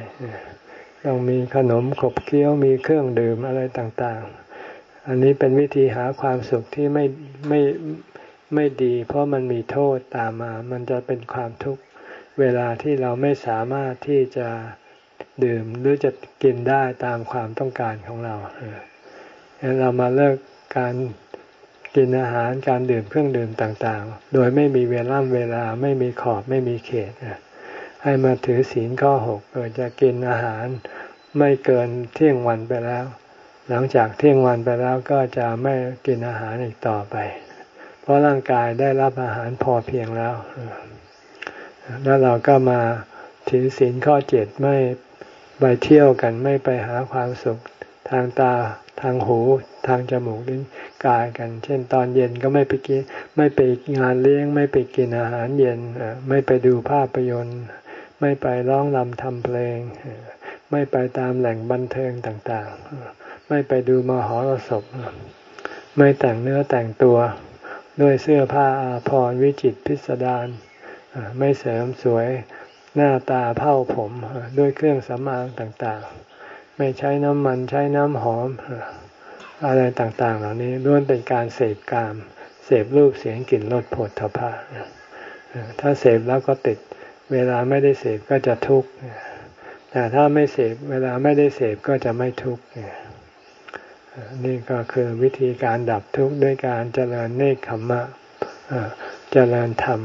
ต้องมีขนมขบเคี้ยวมีเครื่องดื่มอะไรต่างๆ อันนี้เป็นวิธีหาความสุขที่ไม่ไม่ไม่ดี เพราะมันมีโทษตามมา มันจะเป็นความทุกข์เวลาที่เราไม่สามารถที่จะดื่มหรือจะกินได้ตามความต้องการของเราเรามาเลิกการ กินอาหารการดื่มเครื่องดื่มต่างๆ โดยไม่มีเวลาเวลาไม่มีขอบไม่มีเขตให้มาถือศีลข้อหกเกิดจะกินอาหารไม่เกินเที่ยงวันไปแล้ว หลังจากเที่ยงวันไปแล้วก็จะไม่กินอาหารอีกต่อไป เพราะร่างกายได้รับอาหารพอเพียงแล้ว แล้วเราก็มาถือศีลข้อเจ็ดไม่ไปเที่ยวกันไม่ไปหาความสุขทางตา ทางหูทางจมูกลิ้นกายกัน เช่น ตอนเย็นก็ไม่ไปกินไม่ไปงานเลี้ยง ไม่ไปกินอาหารเย็นไม่ไปดูภาพยนตร์ ไม่ไปร้องรำทำเพลง ไม่ไปตามแหล่งบันเทิงต่างๆ ไม่ไปดูมหรสพไม่แต่งเนื้อแต่งตัวด้วยเสื้อผ้าอาภรณ์วิจิตพิสดารไม่เสริมสวยหน้าตาเผ้าผมด้วยเครื่องสำอางต่างๆ ไม่ใช้น้ำมันใช้น้ำหอม อะไรต่างๆ เหล่านี้ล้วนเป็นการเสพกามเสพรูปเสียงกลิ่นรสผลทพะถ้าเสพแล้วก็ติดเวลาไม่ได้เสพก็จะทุกข์แต่ถ้าไม่เสพเวลาไม่ได้เสพก็จะไม่ทุกข์นี่ก็คือวิธีการดับทุกข์ด้วยการเจริญเนคขมมะเจริญธรรม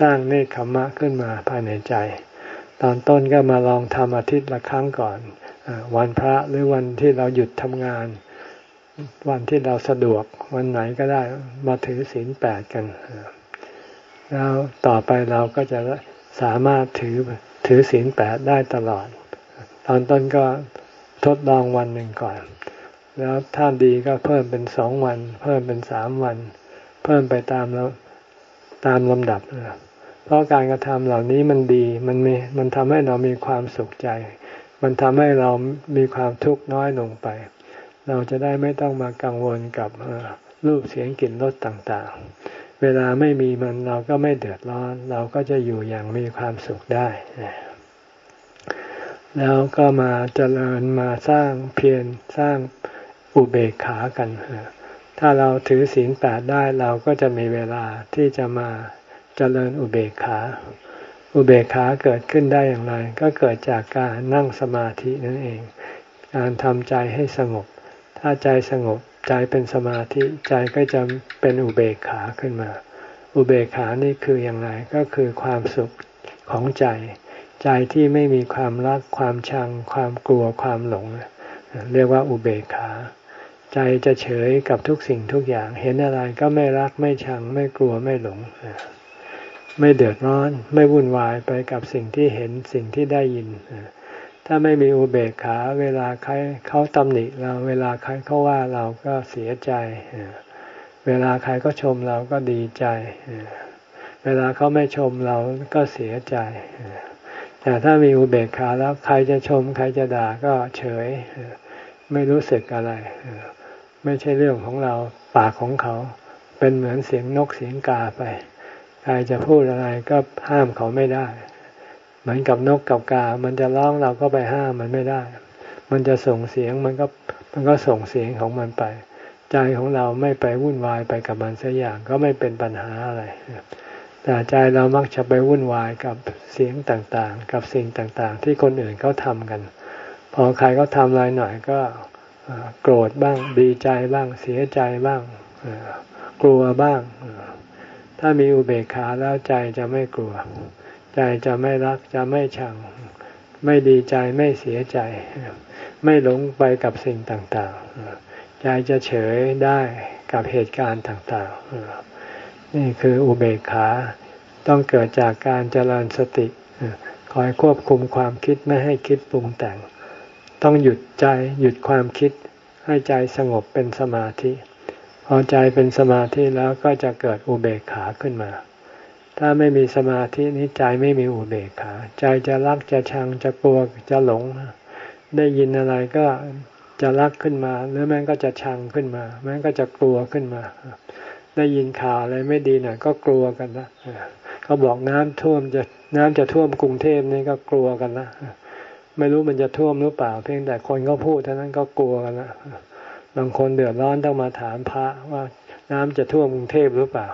สร้างเนคขมมะขึ้นมาภายในใจ ตอนต้นก็มาลองทำอาทิตย์ละครั้งก่อน วันพระหรือวันที่เราหยุดทำงาน วันที่เราสะดวกวันไหนก็ได้มาถือศีลแปดกัน แล้วต่อไปเราก็จะสามารถถือถือศีลแปดได้ตลอด ตอนต้นก็ทดลองวันหนึ่งก่อน แล้วถ้าดีก็เพิ่มเป็นสองวัน เพิ่มเป็นสามวัน เพิ่มไปตามแล้วตามลำดับ เพราะการกระทำเหล่านี้มันดีมันมีมันทำให้เรามีความสุขใจ มันทำให้เรามีความทุกข์น้อยลงไป เราจะได้ไม่ต้องมากังวลกับรูปเสียงกลิ่นรสต่างๆ เวลาไม่มีมันเราก็ไม่เดือดร้อน เราก็จะอยู่อย่างมีความสุขได้แล้วก็มาเจริญมาสร้างเพียรสร้างอุเบกขากัน ถ้าเราถือศีลแปดได้เราก็จะมีเวลาที่จะมาเจริญอุเบกขา อุเบกขาเกิดขึ้นได้อย่างไร ก็เกิดจากการนั่งสมาธินั่นเอง การทำใจให้สงบ ถ้าใจสงบใจเป็นสมาธิใจก็จะเป็นอุเบกขาขึ้นมา อุเบกขานี่คืออย่างไรก็คือความสุขของใจ ใจที่ไม่มีความรักความชัง ความกลัวความหลง เรียกว่าอุเบกขา ใจจะเฉยกับทุกสิ่งทุกอย่าง เห็นอะไรก็ไม่รักไม่ชัง ไม่กลัวไม่หลง ไม่เดือดร้อน ไม่วุ่นวายไปกับสิ่งที่เห็นสิ่งที่ได้ยิน ถ้าไม่มีอุเบกขา เวลาใครเขาตำหนิเราเวลาใครเขาว่าเราก็เสียใจ เวลาใครก็ชมเราก็ดีใจ เวลาเขาไม่ชมเราก็เสียใจ แต่ถ้ามีอุเบกขาแล้วใครจะชม ใครจะด่าก็เฉย ไม่รู้สึกอะไร ไม่ใช่เรื่องของเราปากของเขา เป็นเหมือนเสียงนกเสียงกาไป ใครจะพูดอะไรก็ห้ามเขาไม่ได้ เหมือนกับนกกับกา มันจะร้องเราก็ไปห้ามมันไม่ได้ มันจะส่งเสียงมันก็มันก็ส่งเสียงของมันไป ใจของเราไม่ไปวุ่นวายไปกับมันสักอย่างก็ไม่เป็นปัญหาอะไรแต่ใจเรามักจะไปวุ่นวายกับเสียงต่างๆ กับสิ่งต่างๆ ที่คนอื่นเขาทำกัน พอใครเขาทำอะไรหน่อยก็โกรธบ้างดีใจบ้างเสียใจบ้างกลัวบ้าง ถ้ามีอุเบกขาแล้วใจจะไม่กลัว ใจจะไม่รักจะไม่ชัง ไม่ดีใจไม่เสียใจ ไม่หลงไปกับสิ่งต่างๆ ใจจะเฉยได้กับเหตุการณ์ต่างๆ นี่คืออุเบกขาต้องเกิดจากการเจริญสติคอยควบคุมความคิดไม่ให้คิดปรุงแต่ง ต้องหยุดใจหยุดความคิดให้ใจสงบเป็นสมาธิ พอใจเป็นสมาธิแล้วก็จะเกิดอุเบกขาขึ้นมา ถ้าไม่มีสมาธินี้ใจไม่มีอุเบกขา ใจจะรักจะชังจะกลัวจะหลง ได้ยินอะไรก็จะรักขึ้นมา หรือแม้ก็จะชังขึ้นมา แม้ก็จะกลัวขึ้นมา ได้ยินข่าวอะไรไม่ดีหน่อยก็กลัวกันนะเขาบอกน้ำท่วมจะน้ำจะท่วมกรุงเทพนี่ก็กลัวกันนะไม่รู้มันจะท่วมหรือเปล่า เพียงแต่คนก็พูดเท่านั้นก็กลัวกันนะ บางคนเดือดร้อนต้องมาถามพระว่าน้ำจะท่วมกรุงเทพหรือเปล่า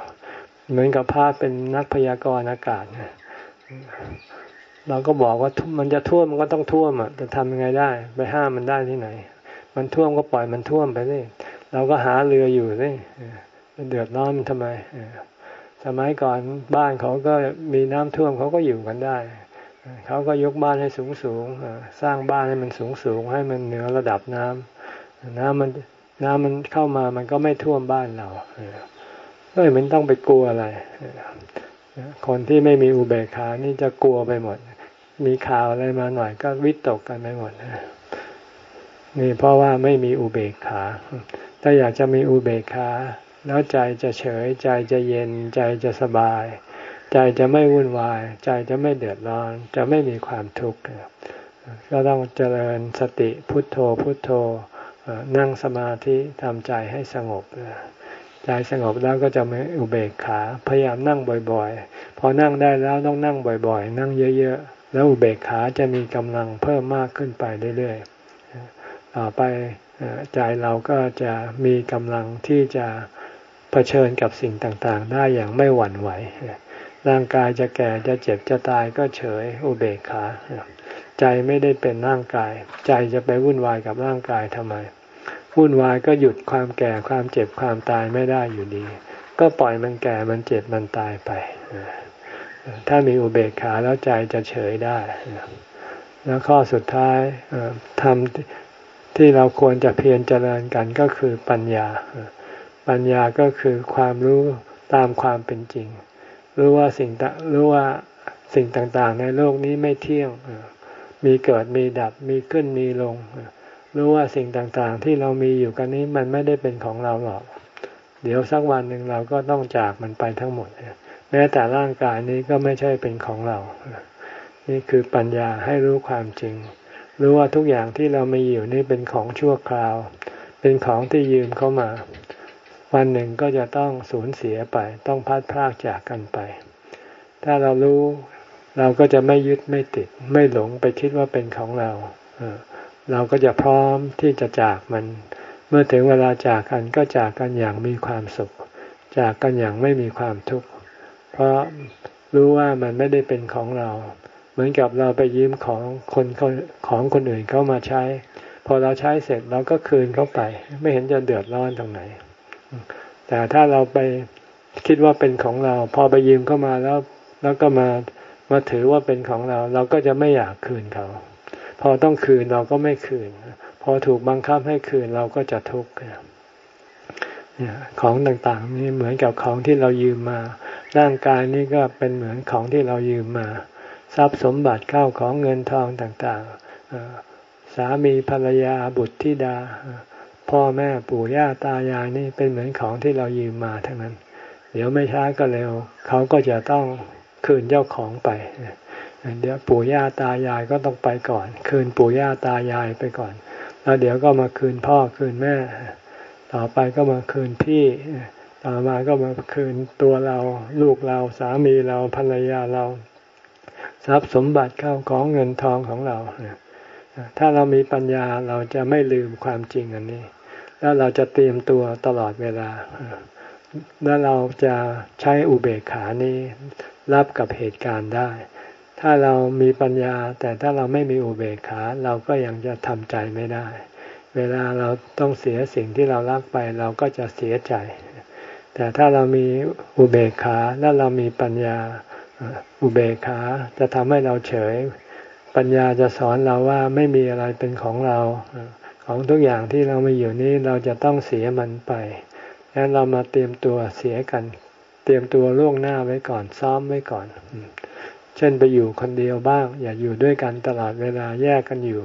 เหมือนกับพระเป็นนักพยากรณ์อากาศเราก็บอกว่ามันจะท่วมมันก็ต้องท่วมอะจะทำยังไงได้ ไปห้ามมันได้ที่ไหน มันท่วมก็ปล่อยมันท่วมไปสิเราก็หาเรืออยู่สิเดือดร้อนทำไมสมัยก่อนบ้านเขาก็มีน้ำท่วมเขาก็อยู่กันได้เขาก็ยกบ้านให้สูงสูงสร้างบ้านให้มันสูงสูงให้มันเหนือระดับน้ำ น้ำมันน้ำมันเข้ามามันก็ไม่ท่วมบ้านเราก็ไม่ต้องไปกลัวอะไร คนที่ไม่มีอุเบกขานี่จะกลัวไปหมด มีข่าวอะไรมาหน่อยก็วิตกกันไปหมดนี่เพราะว่าไม่มีอุเบกขา ถ้าอยากจะมีอุเบกขา แล้วใจจะเฉย ใจจะเย็น ใจจะสบาย ใจจะไม่วุ่นวาย ใจจะไม่เดือดร้อน จะไม่มีความทุกข์ ก็ต้องเจริญสติพุทโธพุทโธ นั่งสมาธิทำใจให้สงบใจสงบแล้วก็จะไม่อุเบกขา พยายามนั่งบ่อยๆ พอนั่งได้แล้วต้องนั่งบ่อยๆ นั่งเยอะๆ แล้วอุเบกขาจะมีกำลังเพิ่มมากขึ้นไปเรื่อยๆ ต่อไปใจเราก็จะมีกำลังที่จะเผชิญกับสิ่งต่างๆ ได้อย่างไม่หวั่นไหว ร่างกายจะแก่จะเจ็บจะตายก็เฉยอุเบกขา ใจไม่ได้เป็นร่างกาย ใจจะไปวุ่นวายกับร่างกายทำไม วุ่นวายก็หยุดความแก่ความเจ็บความตายไม่ได้อยู่ดี ก็ปล่อยมันแก่มันเจ็บมันตายไป ถ้ามีอุเบกขาแล้วใจจะเฉยได้ แล้วข้อสุดท้ายทำที่เราควรจะเพียรเจริญกันก็คือปัญญา ปัญญาก็คือความรู้ตามความเป็นจริง รู้ว่าสิ่งรู้ว่าสิ่งต่างๆ ในโลกนี้ไม่เที่ยง มีเกิดมีดับมีขึ้นมีลง รู้ว่าสิ่งต่างๆ ที่เรามีอยู่กันนี้มันไม่ได้เป็นของเราหรอก เดี๋ยวสักวันหนึ่งเราก็ต้องจากมันไปทั้งหมดแม้แต่ร่างกายนี้ก็ไม่ใช่เป็นของเรา นี่คือปัญญาให้รู้ความจริง รู้ว่าทุกอย่างที่เรามีอยู่นี่เป็นของชั่วคราว เป็นของที่ยืมเข้ามา วันหนึ่งก็จะต้องสูญเสียไป ต้องพัดพรากจากกันไป ถ้าเรารู้เราก็จะไม่ยึดไม่ติด ไม่หลงไปคิดว่าเป็นของเรา เราก็จะพร้อมที่จะจากมัน เมื่อถึงเวลาจากกันก็จากกันอย่างมีความสุข จากกันอย่างไม่มีความทุกข์ เพราะรู้ว่ามันไม่ได้เป็นของเรา เหมือนกับเราไปยืมของคนของคนอื่นเข้ามาใช้ พอเราใช้เสร็จเราก็คืนเขาไป ไม่เห็นจะเดือดร้อนตรงไหน แต่ถ้าเราไปคิดว่าเป็นของเรา พอไปยืมเข้ามาแล้ว แล้วก็มามาถือว่าเป็นของเรา เราก็จะไม่อยากคืนเขา พอต้องคืนเราก็ไม่คืน พอถูกบังคับให้คืนเราก็จะทุกข์ของต่างๆนี่เหมือนกับของที่เรายืมมา ร่างกายนี่ก็เป็นเหมือนของที่เรายืมมา ทรัพย์สมบัติเข้าของเงินทองต่างๆ สามีภรรยาบุตรธิดา พ่อแม่ปู่ย่าตายายนี่เป็นเหมือนของที่เรายืมมาทั้งนั้น เดี๋ยวไม่ช้าก็เร็ว เขาก็จะต้องคืนเจ้าของไป เดี๋ยวปู่ย่าตายายก็ต้องไปก่อน คืนปู่ย่าตายายไปก่อน แล้วเดี๋ยวก็มาคืนพ่อคืนแม่ ต่อไปก็มาคืนพี่ ต่อมาก็มาคืนตัวเราลูกเราสามีเราภรรยาเรา ทรัพย์สมบัติเข้าของเงินทองของเรา ถ้าเรามีปัญญาเราจะไม่ลืมความจริงอันนี้ แล้วเราจะเตรียมตัวตลอดเวลา แล้วเราจะใช้อุเบกขานี้รับกับเหตุการณ์ได้ ถ้าเรามีปัญญา แต่ถ้าเราไม่มีอุเบกขา เราก็ยังจะทำใจไม่ได้ เวลาเราต้องเสียสิ่งที่เรารักไป เราก็จะเสียใจ แต่ถ้าเรามีอุเบกขาแล้วเรามีปัญญาอุเบกขาจะทำให้เราเฉย ปัญญาจะสอนเราว่าไม่มีอะไรเป็นของเราของทุกอย่างที่เราม่อยู่นี้เราจะต้องเสียมันไปงั้นเรามาเตรียมตัวเสียกัน เตรียมตัวล่วงหน้าไว้ก่อนซ้อมไว้ก่อน เช่นไปอยู่คนเดียวบ้าง อย่าอยู่ด้วยกันตลอดเวลาแยกกันอยู่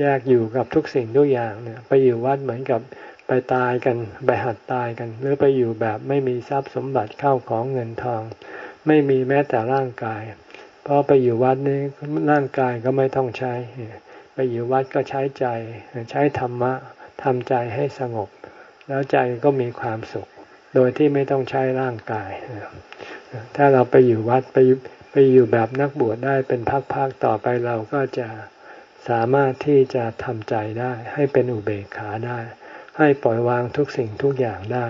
แยกอยู่กับทุกสิ่งทุกอย่างเนี่ย ไปอยู่วัดเหมือนกับไปตายกันไปหัดตายกัน หรือไปอยู่แบบไม่มีทรัพย์สมบัติเข้าของเงินทอง ไม่มีแม้แต่ร่างกาย เพราะไปอยู่วัดนี้ร่างกายก็ไม่ต้องใช้ ไปอยู่วัดก็ใช้ใจ ใช้ธรรมะทำใจให้สงบ แล้วใจก็มีความสุข โดยที่ไม่ต้องใช้ร่างกาย ถ้าเราไปอยู่วัดไป ไปอยู่แบบนักบวชได้เป็นพักๆต่อไปเราก็จะสามารถที่จะทำใจได้ ให้เป็นอุเบกขาได้ ให้ปล่อยวางทุกสิ่งทุกอย่างได้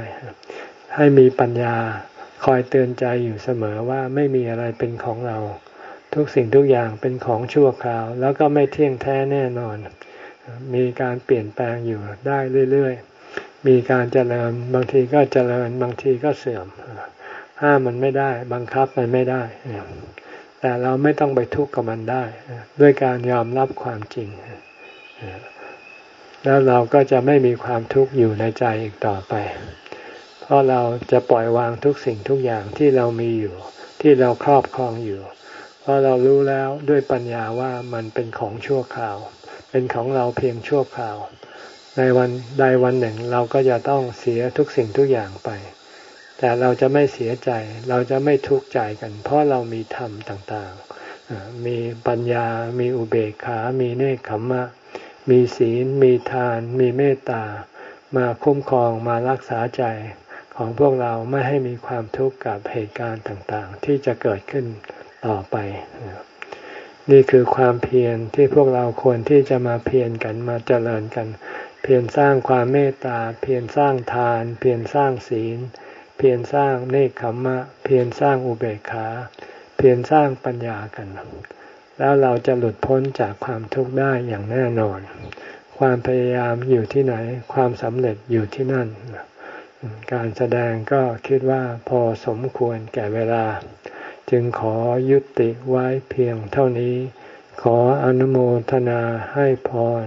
ให้มีปัญญาคอยเตือนใจอยู่เสมอว่าไม่มีอะไรเป็นของเรา ทุกสิ่งทุกอย่างเป็นของชั่วคราว แล้วก็ไม่เที่ยงแท้แน่นอน มีการเปลี่ยนแปลงอยู่ได้เรื่อยๆ มีการเจริญบางทีก็เจริญบางทีก็เสื่อม ห้ามมันไม่ได้ บังคับมันไม่ได้ แต่เราไม่ต้องไปทุกข์กับมันได้ ด้วยการยอมรับความจริง แล้วเราก็จะไม่มีความทุกข์อยู่ในใจอีกต่อไป เพราะเราจะปล่อยวางทุกสิ่งทุกอย่างที่เรามีอยู่ ที่เราครอบครองอยู่ เพราะเรารู้แล้วด้วยปัญญาว่ามันเป็นของชั่วคราว เป็นของเราเพียงชั่วคราว ในวันใดวันหนึ่งเราก็จะต้องเสียทุกสิ่งทุกอย่างไป แต่เราจะไม่เสียใจ เราจะไม่ทุกข์ใจกัน เพราะเรามีธรรมต่างๆ มีปัญญา มีอุเบกขา มีเนคขมมะ มีศีล มีทาน มีเมตตา มาคุ้มครองมารักษาใจของพวกเราไม่ให้มีความทุกข์กับเหตุการณ์ต่างๆ ที่จะเกิดขึ้นต่อไป นี่คือความเพียรที่พวกเราควรที่จะมาเพียรกันมาเจริญกัน เพียรสร้างความเมตตา เพียรสร้างทาน เพียรสร้างศีล เพียรสร้างเนคขมมะ เพียรสร้างอุเบกขา เพียรสร้างปัญญากัน แล้วเราจะหลุดพ้นจากความทุกข์ได้อย่างแน่นอน ความพยายามอยู่ที่ไหน ความสำเร็จอยู่ที่นั่น การแสดงก็คิดว่าพอสมควรแก่เวลา จึงขอยุติไว้เพียงเท่านี้ ขออนุโมทนาให้พร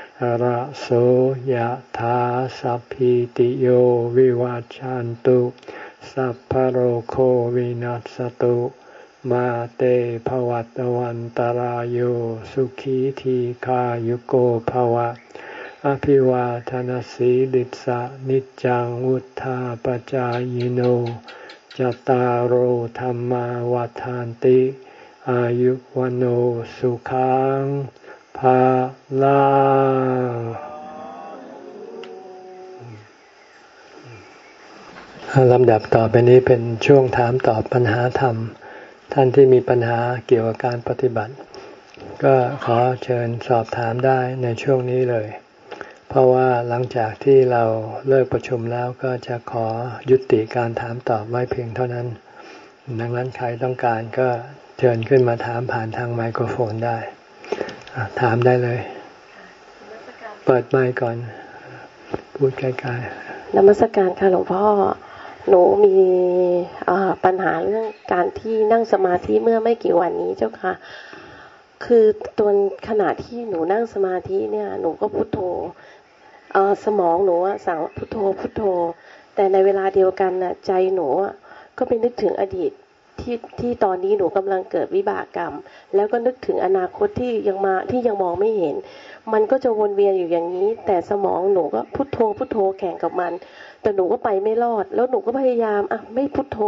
ระโสยถาสัพพิติโยวิวัจจันตุสัพพโรโควินัสตุมาเตภวัตวันตารโยสุขีทีขายุโกภวะ อภิวาทนสีลิสะนิจังวุธาปจายโนจตารโหธรรมาวาทานติ อายุวันโอสุขัง ภาลาลำดับต่อไปนี้เป็นช่วงถามตอบปัญหาธรรม ท่านที่มีปัญหาเกี่ยวกับการปฏิบัติ ก็ขอเชิญสอบถามได้ในช่วงนี้เลย เพราะว่าหลังจากที่เราเลิกประชุมแล้วก็จะขอยุติการถามตอบไว้เพียงเท่านั้น ดังนั้นใครต้องการก็เชิญขึ้นมาถามผ่านทางไมโครโฟนได้ ถามได้เลยเปิดไมค์ก่อน พูดใกล้ๆนมัสการค่ะหลวงพ่อ หนูมีปัญหาเรื่องการที่นั่งสมาธิเมื่อไม่กี่วันนี้เจ้าค่ะ คือตัวขณะที่หนูนั่งสมาธิเนี่ย หนูก็พุโทโธสมองหนูสั่งพุโทโธพุโทโธ แต่ในเวลาเดียวกันน่ะใจหนูก็ไปนึกถึงอดีต ที่ที่ตอนนี้หนูกำลังเกิดวิบากกรรม แล้วก็นึกถึงอนาคตที่ยังมาที่ยังมองไม่เห็น มันก็จะวนเวียนอยู่อย่างนี้ แต่สมองหนูก็พุทโธพุทโธแข่งกับมัน แต่หนูก็ไปไม่รอด แล้วหนูก็พยายามอะไม่พุทโธ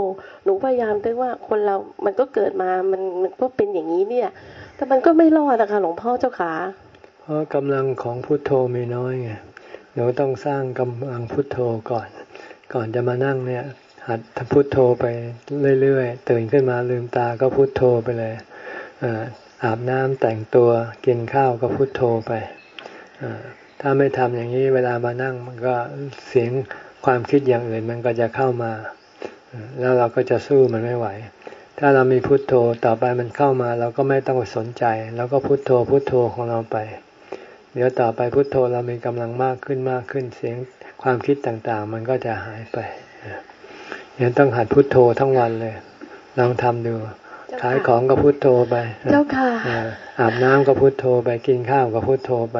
หนูพยายามด้วยว่าคนเรามันก็เกิดมามันมันก็เป็นอย่างนี้เนี่ย แต่มันก็ไม่รอดนะคะหลวงพ่อเจ้าขาเพราะกำลังของพุทโธมีน้อยไงหนูต้องสร้างกำลังพุทโธก่อน ก่อนจะมานั่งเนี่ย หัดพุโทโธไปเรื่อยๆตื่นขึ้นมาลืมตาก็พุโทโธไปเลยอาบน้ำแต่งตัวกินข้าวก็พุโทโธไปถ้าไม่ทำอย่างนี้เวลามานั่งมันก็เสียงความคิดอย่างอื่นมันก็จะเข้ามา แล้วเราก็จะสู้มันไม่ไหว ถ้าเรามีพุโทโธต่อไปมันเข้ามา เราก็ไม่ต้องสนใจเราก็พุโทโธพุโทโธของเราไป เดี๋ยวต่อไปพุโทโธเรามีกำลังมากขึ้นมากขึ้นเสียงความคิดต่างๆ มันก็จะหายไป ยังต้องหัดพุทโธทั้งวันเลยลองทำดูขายของก็พุทโธไป เจ้าค่ะอาบน้ำก็พุทโธไปกินข้าวก็พุทโธไป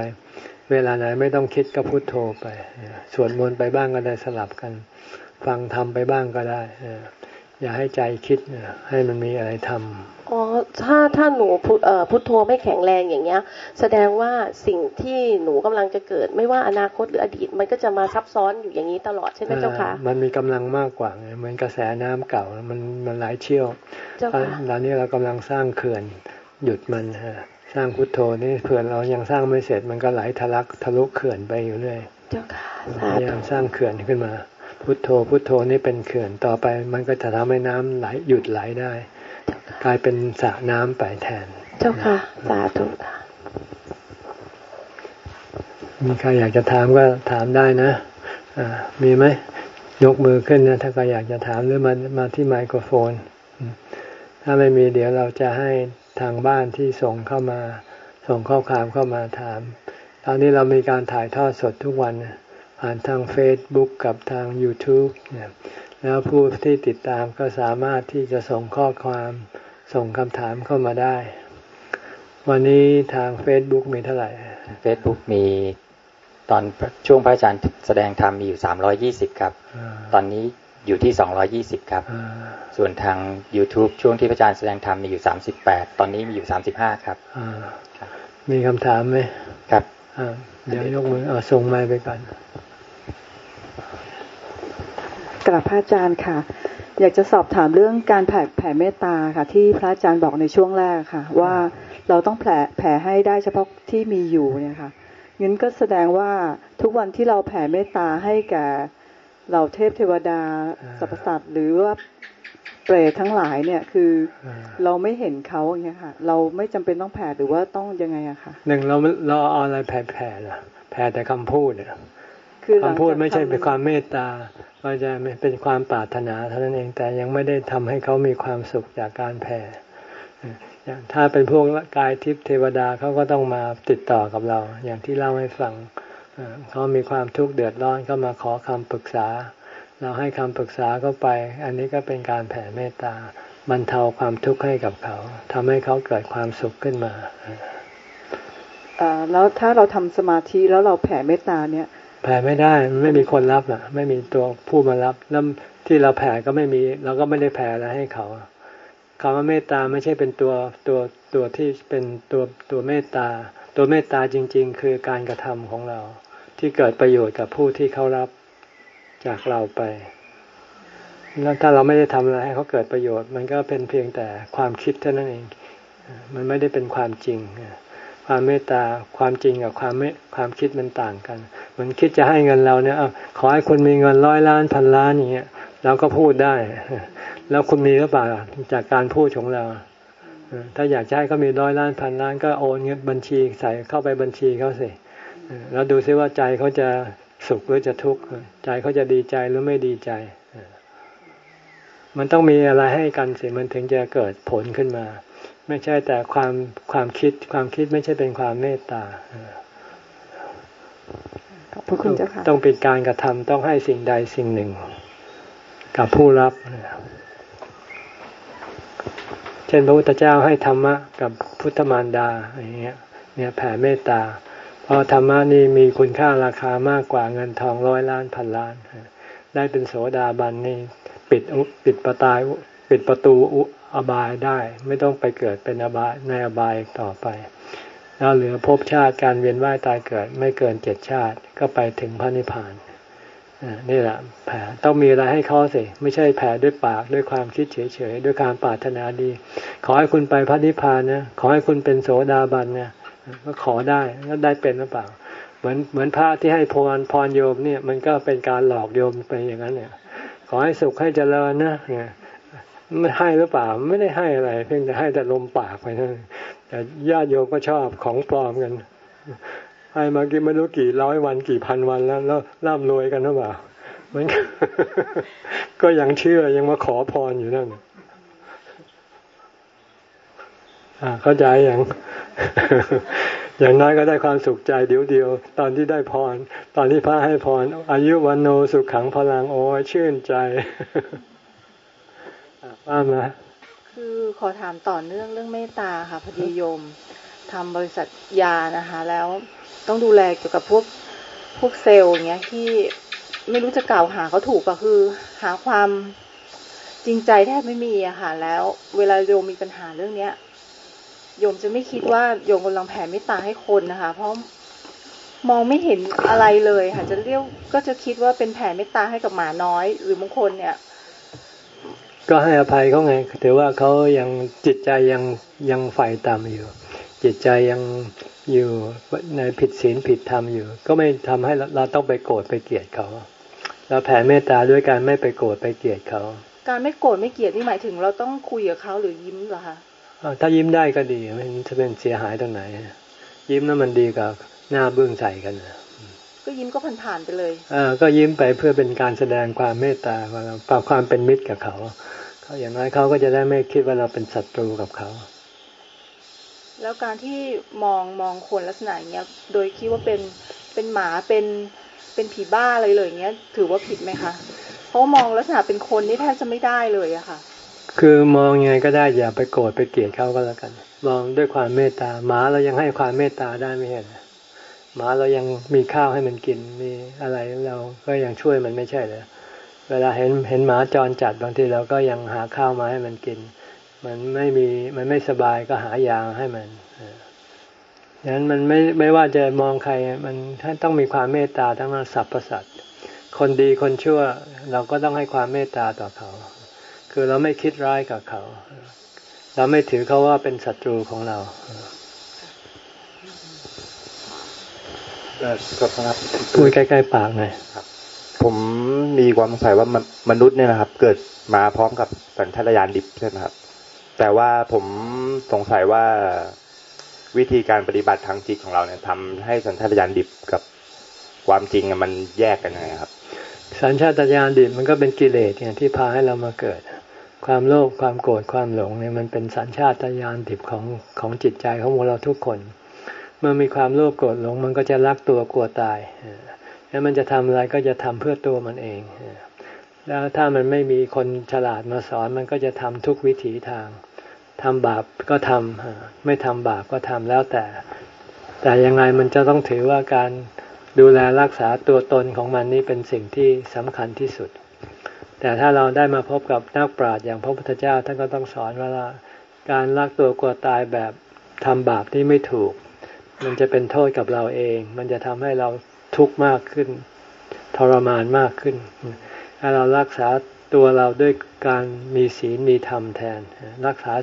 เวลาไหนไม่ต้องคิดก็พุทโธไปสวดมนต์ไปบ้างก็ได้สลับกัน ฟังทำไปบ้างก็ได้อย่าให้ใจคิดให้มันมีอะไรทำ อ๋อถ้าถ้าหนูพุทเอ่อพุทโธไม่แข็งแรงอย่างเงี้ย แสดงว่าสิ่งที่หนูกำลังจะเกิด ไม่ว่าอนาคตหรืออดีต มันก็จะมาซับซ้อนอยู่อย่างนี้ตลอดใช่ไหมเจ้าคะมันมีกำลังมากกว่าเหมือนกระแสน้ำเก่ามันมันไหลเชี่ยวตอนนี้เรากำลังสร้างเขื่อนหยุดมันฮะสร้างพุทโธนี่เผื่อเรายังสร้างไม่เสร็จมันก็ไหลทะลักทะลุเขื่อนไปอยู่เรื่อยเจ้าค่ะพยายามสร้างเขื่อนขึ้นมา พุทโธพุทโธนี่เป็นเขื่อนต่อไป มันก็จะทำให้น้ำไหลหยุดไหลได้ กลายเป็นสระน้ำไปแทน เจ้าค่ะ สาธุค่ะมีใครอยากจะถามก็ถามได้นะอ่ามีไหมยกมือขึ้นนะถ้าใครอยากจะถามหรือมามาที่ไมโครโฟน ถ้าไม่มีเดี๋ยวเราจะให้ทางบ้านที่ส่งเข้ามา ส่งข้อความเข้ามาถาม ตอนนี้เรามีการถ่ายทอดสดทุกวันผ่านทาง Facebook กับทาง YouTube เนี่ย แล้วผู้ที่ติดตามก็สามารถที่จะส่งข้อความส่งคำถามเข้ามาได้ วันนี้ทาง Facebook มีเท่าไหร่ Facebook มีตอนช่วงพระอาจารย์แสดงธรรมมีอยู่ 320 ครับตอนนี้อยู่ที่ 220 ครับ ส่วนทาง YouTube ช่วงที่พระอาจารย์แสดงธรรมมีอยู่ 38 ตอนนี้มีอยู่ 35 ครับ มีคำถามไหมครับเดี๋ยวยกมือเอาส่งไม้ไปก่อน กราบพระอาจารย์ค่ะ อยากจะสอบถามเรื่องการแผ่แผ่เมตตาค่ะ ที่พระอาจารย์บอกในช่วงแรกค่ะ ว่าเราต้องแผ่แผ่ให้ได้เฉพาะที่มีอยู่เนี่ยค่ะงั้นก็แสดงว่าทุกวันที่เราแผ่เมตตาให้แก่เราเทพเทวดาสรรพสัตว์หรือว่าเปรตทั้งหลายเนี่ยคือเราไม่เห็นเขาอย่างเงี้ยค่ะ เราไม่จำเป็นต้องแผ่หรือว่าต้องยังไงอะค่ะหนึ่งเราเราเอาอะไรแผ่แผ่ล่ะแผ่แต่คำพูดเนี่ย คำพูดไม่ใช่เป็นความเมตตามันจะเป็นความปรารถนาเท่านั้นเองแต่ยังไม่ได้ทำให้เขามีความสุขจากการแผ่ถ้าเป็นพวกกายทิพย์เทวดาเขาก็ต้องมาติดต่อกับเรา อย่างที่เล่าให้ฟังเขามีความทุกข์เดือดร้อนก็มาขอคำปรึกษา เราให้คำปรึกษาก็ไป อันนี้ก็เป็นการแผ่เมตตาบรรเทาความทุกข์ให้กับเขาทำให้เขาเกิดความสุขขึ้นมาแล้วถ้าเราทำสมาธิแล้วเราแผ่เมตตาเนี่ย แผ่ไม่ได้ไม่มีคนรับอะ ไม่มีตัวผู้มารับแล้วที่เราแผ่ก็ไม่มีเราก็ไม่ได้แผ่อะไรให้เขาคำว่าเมตตาไม่ใช่เป็นตัวตัวตัวที่เป็นตัวตัวเมตตา ตัวเมตตาจริง ๆ คือการกระทำของเรา ที่เกิดประโยชน์กับผู้ที่เขารับจากเราไปแล้วถ้าเราไม่ได้ทำอะไรให้เขาเกิดประโยชน์ มันก็เป็นเพียงแต่ความคิดเท่านั้นเอง มันไม่ได้เป็นความจริง ความเมตตาความจริงกับความไม่ความคิดมันต่างกัน เหมือนคิดจะให้เงินเราเนี่ยขอให้คุณมีเงินร้อยล้านพันล้านอย่างเงี้ยเราก็พูดได้ แล้วคุณมีหรือเปล่าจากการพูดของเรา ถ้าอยากให้เขามีร้อยล้านพันล้านก็โอนเงินบัญชีใส่เข้าไปบัญชีเขาสิแล้วดูซิว่าใจเขาจะสุขหรือจะทุกข์ใจเขาจะดีใจหรือไม่ดีใจ มันต้องมีอะไรให้กันสิมันถึงจะเกิดผลขึ้นมา ไม่ใช่แต่ความความคิดความคิดไม่ใช่เป็นความเมตตาต้องเป็นการกระทำต้องให้สิ่งใดสิ่งหนึ่ง กับผู้รับเช่นพระพุทธเจ้าให้ธรรมะกับพุทธมารดาอย่างเงี้ย เนี่ยแผ่เมตตาเพราะธรรมะนี่มีคุณค่าราคามากกว่าเงินทองร้อยล้านพันล้าน ได้เป็นโสดาบันนี่ปิดปิดประตาย ปิดประตูอบายได้ ไม่ต้องไปเกิดเป็นอบายในอบายต่อไป แล้วเหลือภพชาติการเวียนว่ายตายเกิด ไม่เกินเจ็ดชาติก็ไปถึงพระนิพพานนี่แหละแผ่ต้องมีอะไรให้เขาสิไม่ใช่แผ่ด้วยปากด้วยความคิดเฉยๆด้วยการปรารถนาดี ขอให้คุณไปพระนิพพานนะขอให้คุณเป็นโสดาบันเนี่ยก็ขอได้ก็ได้เป็นหรือเปล่า เหมือนเหมือนพระที่ให้พรพรโยมเนี่ย มันก็เป็นการหลอกโยมไปอย่างนั้นเนี่ย ขอให้สุขให้เจริญนะเนี่ย ไม่ให้หรือเปล่า ไม่ได้ให้อะไร เพียงแต่ให้แต่ลมปากไปนั่นแต่ญาติโยมก็ชอบของปลอมกัน ให้มากี่ไม่รู้กี่ร้อยวันกี่พันวันแล้วแล้วร่ำรวยกันหรือเปล่ามันก็ยังเชื่อยังมาขอพรอยู่นั่นอ่าเข้าใจอย่าง อย่างน้อยก็ได้ความสุขใจเดียวเดียว ตอนที่ได้พร ตอนที่พระให้พร อายุวันโนสุขขังพลังโอ้ชื่นใจ ว่ามาคือขอถามต่อเนื่องเรื่องเมตตาค่ะพอดีโยมทำบริษัทยานะคะ แล้วต้องดูแลเกี่ยวกับพวกพวกเซลล์อย่างเงี้ยที่ไม่รู้จะกล่าวหาเขาถูกก็คือ หาความจริงใจแทบไม่มีอะค่ะแล้ว เวลาโยมมีปัญหาเรื่องเนี้ยโยมจะไม่คิดว่าโยมกำลังแผ่เมตตาให้คนนะคะ เพราะมองไม่เห็นอะไรเลยค่ะ จะเรียกก็จะคิดว่าเป็นแผ่เมตตาให้กับหมาน้อย หรือบางคนเนี่ย ก็ให้อภัยเขาไงถือว่าเขายังจิตใจยังยังใฝ่ต่ำอยู่ จิตใจยังอยู่ในผิดศีลผิดธรรมอยู่ ก็ไม่ทำให้เราต้องไปโกรธไปเกลียดเขาเราแผ่เมตตาด้วยการไม่ไปโกรธไปเกลียดเขา การไม่โกรธไม่เกลียดนี่หมายถึงเราต้องคุยกับเขาหรือยิ้มเหรอคะถ้ายิ้มได้ก็ดีไม่จะเป็นเสียหายตรงไหน ยิ้มนั้นมันดีกว่าหน้าบึ้งใส่กัน ก็ยิ้มก็ผ่านๆไปเลยอ่าก็ยิ้มไปเพื่อเป็นการแสดงความเมตตาว่าเราปรับความเป็นมิตรกับเขาเขาอย่างน้อยเขาก็จะได้ไม่คิดว่าเราเป็นศัตรูกับเขาแล้วการที่มองมองคนลักษณะอย่างเงี้ย โดยคิดว่าเป็นเป็นหมาเป็นเป็นผีบ้าอะไรเลยอย่างเงี้ย ถือว่าผิดไหมคะเพราะมองลักษณะเป็นคนนี่แทบจะไม่ได้เลยอะค่ะ คือมองยังไงก็ได้อย่าไปโกรธไปเกลียดเขาก็แล้วกัน มองด้วยความเมตตาหมาเรายังให้ความเมตตาได้ไม่ใช่เหรอ หมาเรายังมีข้าวให้มันกินมีอะไรเราก็ยังช่วยมันไม่ใช่เลยเวลาเห็นเห็นหมาจรจัดบางทีเราก็ยังหาข้าวมาให้มันกิน มันไม่มีมันไม่สบายก็หายาให้มันดังนั้นมันไม่ไม่ว่าจะมองใครมันท่านต้องมีความเมตตาทั้งนั้นสรรพสัตว์คนดีคนชั่วเราก็ต้องให้ความเมตตาต่อเขา คือเราไม่คิดร้ายกับเขา เราไม่ถือเขาว่าเป็นศัตรูของเราครับ พูดใกล้ๆปากหน่อยครับผมมีความสงสัยว่ามนุษย์เนี่ยนะครับ เกิดมาพร้อมกับสัญชาตญาณดิบใช่ไหมครับ แต่ว่าผมสงสัยว่าวิธีการปฏิบัติทางจิตของเราเนี่ยทำให้สัญชาตญาณดิบกับความจริงมันแยกกันยังไงครับ สัญชาตญาณดิบมันก็เป็นกิเลสเนี่ยที่พาให้เรามาเกิด ความโลภความโกรธความหลงเนี่ยมันเป็นสัญชาตญาณดิบของของจิตใจของเราทุกคน มื่อมีความโลภโกรธหลง มันก็จะรักตัวกลัวตาย แล้วมันจะทำอะไรก็จะทำเพื่อตัวมันเอง แล้วถ้ามันไม่มีคนฉลาดมาสอนมันก็จะทำทุกวิถีทางทำบาปก็ทำไม่ทำบาปก็ทำแล้วแต่ แต่ยังไงมันจะต้องถือว่าการดูแลรักษาตัวตนของมันนี่เป็นสิ่งที่สำคัญที่สุด แต่ถ้าเราได้มาพบกับนักปราชญ์อย่างพระพุทธเจ้าท่านก็ต้องสอนว่าการรักตัวกลัวตายแบบทำบาปที่ไม่ถูก มันจะเป็นโทษกับเราเอง มันจะทำให้เราทุกข์มากขึ้น ทรมานมากขึ้น ถ้าเรารักษาตัวเราด้วยการมีศีลมีธรรมแทน รักษา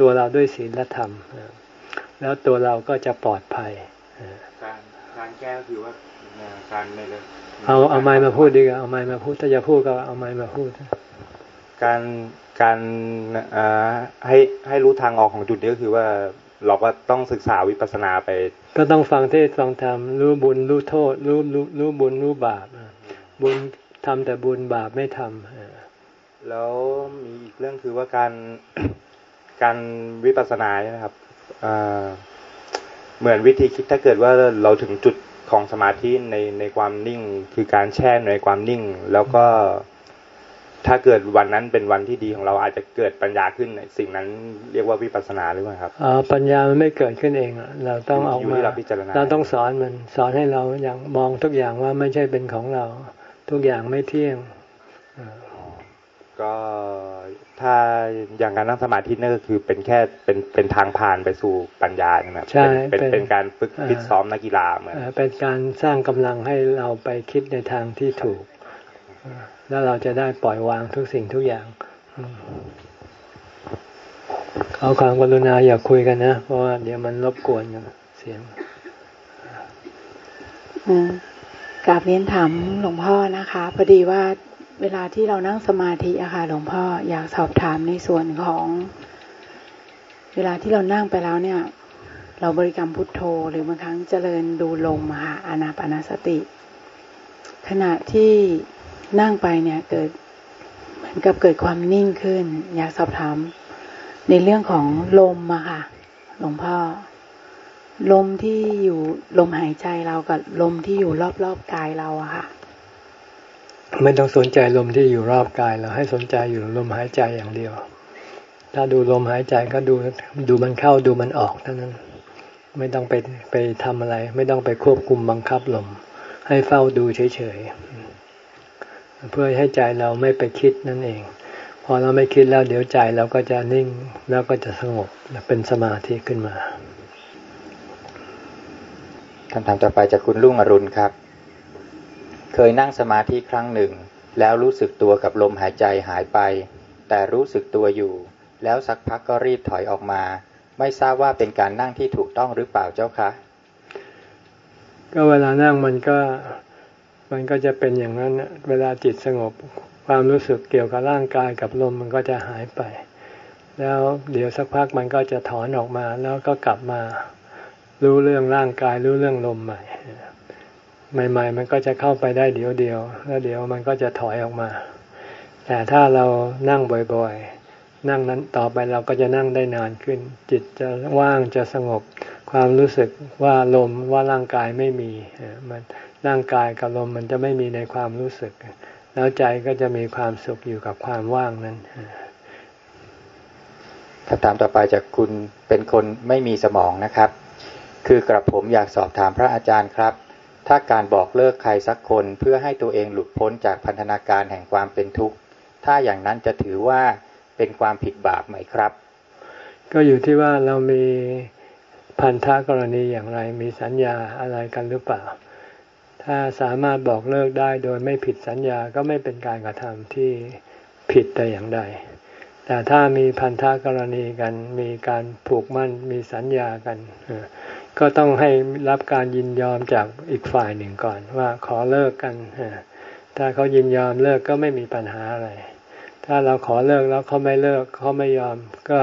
ตัวเราด้วยศีลและธรรม แล้วตัวเราก็จะปลอดภัย การการแก้คือว่าการไม่เลยเอาเอาไม้มาพูดดีกว่าเอาไม้มาพูดถ้าจะพูดก็เอาไม้มาพูด การการให้ให้รู้ทางออกของจุดนี้ก็คือว่า เราก็ต้องศึกษาวิปัสสนาไป ก็ต้องฟังเทศฟังธรรมรู้บุญรู้โทษ รู้รู้รู้บุญรู้บาปบุญทำแต่บุญบาปไม่ทำแล้วมีอีกเรื่องคือว่าการการวิปัสสนาเนี่ยนะครับเหมือนวิธีคิดถ้าเกิดว่าเราถึงจุดของสมาธิในในความนิ่ง คือการแช่ในความนิ่ง แล้วก็ ถ้าเกิดวันนั้นเป็นวันที่ดีของเราอาจจะเกิดปัญญาขึ้นสิ่งนั้นเรียกว่าวิปัสสนาหรือเปล่าครับอ๋อปัญญามันไม่เกิดขึ้นเองเราต้องออกมาเราต้องสอนมันสอนให้เราอย่างมองทุกอย่างว่าไม่ใช่เป็นของเรา ทุกอย่างไม่เที่ยงก็ถ้าอย่างการนั่งสมาธินั่นก็คือเป็นแค่เป็นเป็นทางผ่านไปสู่ปัญญาใช่ไหมใช่เป็นเป็นการฝึกฟิตซ้อมนักกีฬาเหมือนเป็นการสร้างกำลังให้เราไปคิดในทางที่ถูก แล้วเราจะได้ปล่อยวางทุกสิ่งทุกอย่างเอาความกรุณาอย่าคุยกันนะ เพราะว่าเดี๋ยวมันรบกวนกันเสียงกราบเรียนถามหลวงพ่อนะคะพอดีว่าเวลาที่เรานั่งสมาธิอะค่ะหลวงพ่ออยากสอบถามในส่วนของ เวลาที่เรานั่งไปแล้วเนี่ย เราบริกรรมพุทโธ หรือบางครั้งเจริญดูลมค่ะอานาปนาสติ ขณะที่ นั่งไปเนี่ยเกิดเหมือนกับเกิดความนิ่งขึ้น อยากสอบถาม ในเรื่องของลมอะค่ะ หลวงพ่อ ลมที่อยู่ลมหายใจเรากับลมที่อยู่รอบๆกายเราอะค่ะ ไม่ต้องสนใจลมที่อยู่รอบกายเราให้สนใจอยู่ลมหายใจอย่างเดียว ถ้าดูลมหายใจก็ดูดูมันเข้าดูมันออกเท่านั้น ไม่ต้องไปไปทำอะไร ไม่ต้องไปควบคุมบังคับลมให้เฝ้าดูเฉยๆ เพื่อให้ใจเราไม่ไปคิดนั่นเองพพอเราไม่คิดแล้วเดี๋ยวใจเราก็จะนิ่งแล้วก็จะสงบเป็นสมาธิขึ้นมาคำถามต่อไปจากคุณลุงอรุณครับ เคยนั่งสมาธิครั้งหนึ่ง แล้วรู้สึกตัวกับลมหายใจหายไป แต่รู้สึกตัวอยู่ แล้วสักพักก็รีบถอยออกมา ไม่ทราบว่าเป็นการนั่งที่ถูกต้องหรือเปล่าเจ้าคะ ก็เวลานั่งมันก็ มันก็จะเป็นอย่างนั้นเวลาจิตสงบ ความรู้สึกเกี่ยวกับร่างกายกับลมมันก็จะหายไป แล้วเดี๋ยวสักพักมันก็จะถอนออกมาแล้วก็กลับมารู้เรื่องร่างกายรู้เรื่องลมใหม่ ใหม่ ๆ มันก็จะเข้าไปได้เดี๋ยวเดียว แล้วเดี๋ยวมันก็จะถอยออกมา แต่ถ้าเรานั่งบ่อยๆ นั่งนั้นต่อไปเราก็จะนั่งได้นานขึ้น จิตจะว่างจะสงบ ความรู้สึกว่าลมว่าร่างกายไม่มีมัน ร่างกายกับลมมันจะไม่มีในความรู้สึก แล้วใจก็จะมีความสุขอยู่กับความว่างนั้นคำถามต่อไปจากคุณเป็นคนไม่มีสมองนะครับ คือกระผมอยากสอบถามพระอาจารย์ครับ ถ้าการบอกเลิกใครสักคนเพื่อให้ตัวเองหลุดพ้นจากพันธนาการแห่งความเป็นทุกข์ ถ้าอย่างนั้นจะถือว่าเป็นความผิดบาปไหมครับ ก็อยู่ที่ว่าเรามีพันธะกรณีอย่างไร มีสัญญาอะไรกันหรือเปล่า ถ้าสามารถบอกเลิกได้โดยไม่ผิดสัญญาก็ไม่เป็นการกระทำที่ผิดแต่อย่างใด แต่ถ้ามีพันธะกรณีกัน มีการผูกมั่น มีสัญญากัน ก็ต้องให้รับการยินยอมจากอีกฝ่ายหนึ่งก่อน ว่าขอเลิกกัน ถ้าเขายินยอมเลิกก็ไม่มีปัญหาอะไร ถ้าเราขอเลิกแล้วเขาไม่เลิกเขาไม่ยอมก็